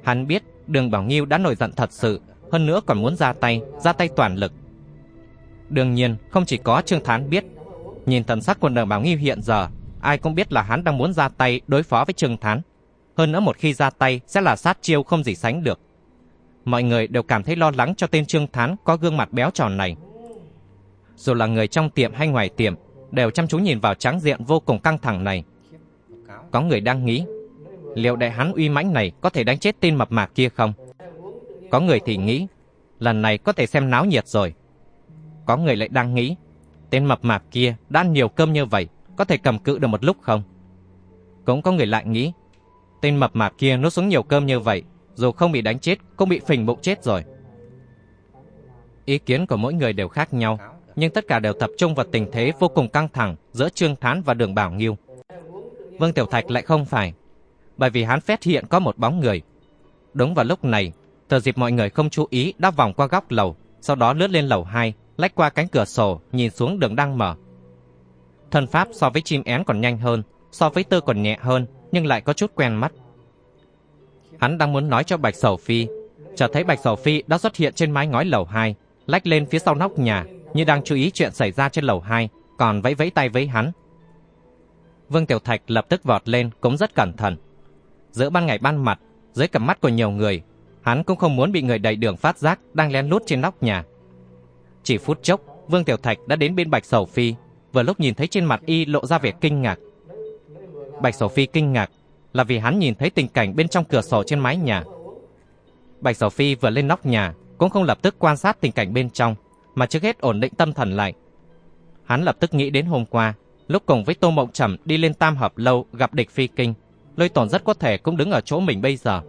Hắn biết Đường Bảo Nghiêu đã nổi giận thật sự, hơn nữa còn muốn ra tay, ra tay toàn lực. Đương nhiên, không chỉ có Trương Thán biết, nhìn thần sắc của Đường Bảo Nghiêu hiện giờ, ai cũng biết là hắn đang muốn ra tay đối phó với Trương Thán. Hơn nữa một khi ra tay sẽ là sát chiêu không gì sánh được. Mọi người đều cảm thấy lo lắng cho tên Trương Thán có gương mặt béo tròn này. Dù là người trong tiệm hay ngoài tiệm, đều chăm chú nhìn vào tráng diện vô cùng căng thẳng này. Có người đang nghĩ, liệu đại hán uy mãnh này có thể đánh chết tên mập mạp kia không? Có người thì nghĩ, lần này có thể xem náo nhiệt rồi. Có người lại đang nghĩ, tên mập mạp kia đã ăn nhiều cơm như vậy, có thể cầm cự được một lúc không? Cũng có người lại nghĩ, tên mập mạp kia nuốt xuống nhiều cơm như vậy, dù không bị đánh chết, cũng bị phình bụng chết rồi. Ý kiến của mỗi người đều khác nhau, nhưng tất cả đều tập trung vào tình thế vô cùng căng thẳng giữa Trương Thán và Đường Bảo Nghiêu. Vương Tiểu Thạch lại không phải, bởi vì hắn phát hiện có một bóng người. Đúng vào lúc này, thừa dịp mọi người không chú ý đã vòng qua góc lầu, sau đó lướt lên lầu 2, lách qua cánh cửa sổ, nhìn xuống đường đang mở. Thân pháp so với chim én còn nhanh hơn, so với tơ còn nhẹ hơn, nhưng lại có chút quen mắt. Hắn đang muốn nói cho Bạch Sầu Phi, chợt thấy Bạch Sầu Phi đã xuất hiện trên mái ngói lầu 2, lách lên phía sau nóc nhà, như đang chú ý chuyện xảy ra trên lầu 2, còn vẫy vẫy tay với hắn. Vương Tiểu Thạch lập tức vọt lên cũng rất cẩn thận. Giữa ban ngày ban mặt, dưới cầm mắt của nhiều người, hắn cũng không muốn bị người đầy đường phát giác đang lén lút trên nóc nhà. Chỉ phút chốc, Vương Tiểu Thạch đã đến bên Bạch Sầu Phi, vừa lúc nhìn thấy trên mặt y lộ ra vẻ kinh ngạc. Bạch Sầu Phi kinh ngạc là vì hắn nhìn thấy tình cảnh bên trong cửa sổ trên mái nhà. Bạch Sầu Phi vừa lên nóc nhà, cũng không lập tức quan sát tình cảnh bên trong, mà trước hết ổn định tâm thần lại. Hắn lập tức nghĩ đến hôm qua, lúc cùng với Tô Mộng Trầm đi lên Tam Hợp Lâu gặp địch phi kinh, Lôi Tổn rất có thể cũng đứng ở chỗ mình bây giờ.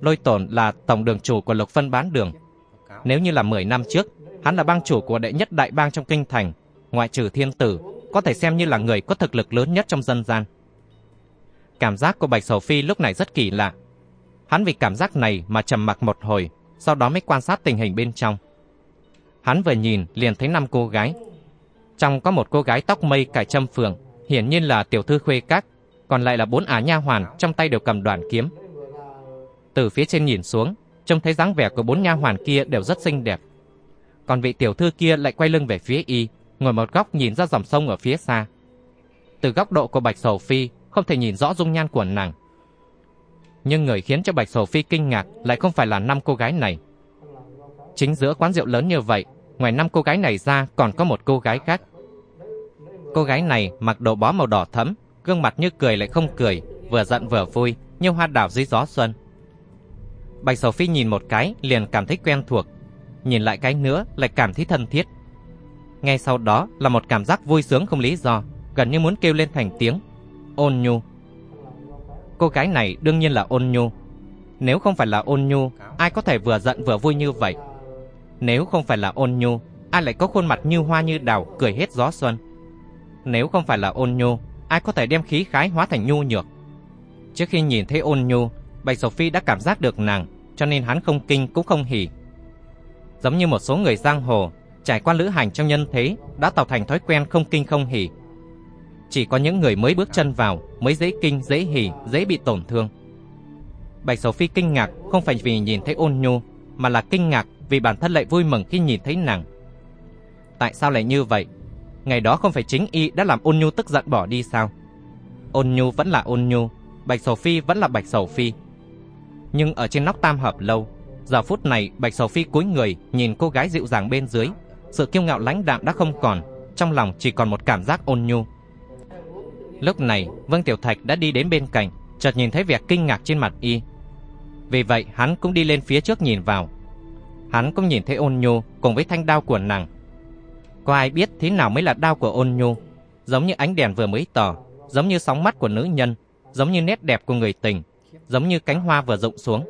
Lôi Tổn là tổng đường chủ của Lục Phân bán đường. Nếu như là 10 năm trước, hắn là bang chủ của đệ nhất đại bang trong kinh thành, ngoại trừ thiên tử, có thể xem như là người có thực lực lớn nhất trong dân gian. Cảm giác của Bạch Sầu Phi lúc này rất kỳ lạ. Hắn vì cảm giác này mà trầm mặc một hồi, sau đó mới quan sát tình hình bên trong. Hắn vừa nhìn liền thấy năm cô gái. Trong có một cô gái tóc mây cải châm phường, hiển nhiên là tiểu thư khuê các, còn lại là bốn á nha hoàn trong tay đều cầm đoàn kiếm. Từ phía trên nhìn xuống, trông thấy dáng vẻ của bốn nha hoàn kia đều rất xinh đẹp. Còn vị tiểu thư kia lại quay lưng về phía y, ngồi một góc nhìn ra dòng sông ở phía xa. Từ góc độ của Bạch Sầu Phi, không thể nhìn rõ dung nhan của nàng. Nhưng người khiến cho Bạch Sầu Phi kinh ngạc lại không phải là năm cô gái này. Chính giữa quán rượu lớn như vậy, ngoài năm cô gái này ra còn có một cô gái khác. Cô gái này mặc đồ bó màu đỏ thẫm, gương mặt như cười lại không cười, vừa giận vừa vui, như hoa đào dưới gió xuân. Bạch Sầu Phi nhìn một cái liền cảm thấy quen thuộc, nhìn lại cái nữa lại cảm thấy thân thiết. Ngay sau đó là một cảm giác vui sướng không lý do, gần như muốn kêu lên thành tiếng. Ôn nhu. Cô gái này đương nhiên là ôn nhu. Nếu không phải là ôn nhu, ai có thể vừa giận vừa vui như vậy? Nếu không phải là ôn nhu, ai lại có khuôn mặt như hoa như đào cười hết gió xuân? Nếu không phải là ôn nhu, ai có thể đem khí khái hóa thành nhu nhược? Trước khi nhìn thấy ôn nhu, Bạch Sophie đã cảm giác được nàng, cho nên hắn không kinh cũng không hỉ. Giống như một số người giang hồ, trải qua lữ hành trong nhân thế đã tạo thành thói quen không kinh không hỉ. Chỉ có những người mới bước chân vào mới dễ kinh, dễ hỉ, dễ bị tổn thương. Bạch Sophie kinh ngạc không phải vì nhìn thấy ôn nhu, mà là kinh ngạc vì bản thân lại vui mừng khi nhìn thấy nàng. Tại sao lại như vậy? Ngày đó không phải chính y đã làm ôn nhu tức giận bỏ đi sao? Ôn nhu vẫn là ôn nhu, Bạch Sầu Phi vẫn là Bạch Sầu Phi. Nhưng ở trên nóc tam hợp lâu, giờ phút này Bạch Sầu Phi cúi người nhìn cô gái dịu dàng bên dưới, sự kiêu ngạo lãnh đạm đã không còn, trong lòng chỉ còn một cảm giác ôn nhu. Lúc này, Vương Tiểu Thạch đã đi đến bên cạnh, chợt nhìn thấy vẻ kinh ngạc trên mặt y. Vì vậy, hắn cũng đi lên phía trước nhìn vào. Hắn cũng nhìn thấy ôn nhu cùng với thanh đao của nàng. Có ai biết thế nào mới là đao của ôn nhu? Giống như ánh đèn vừa mới tỏ, giống như sóng mắt của nữ nhân, giống như nét đẹp của người tình, giống như cánh hoa vừa rụng xuống.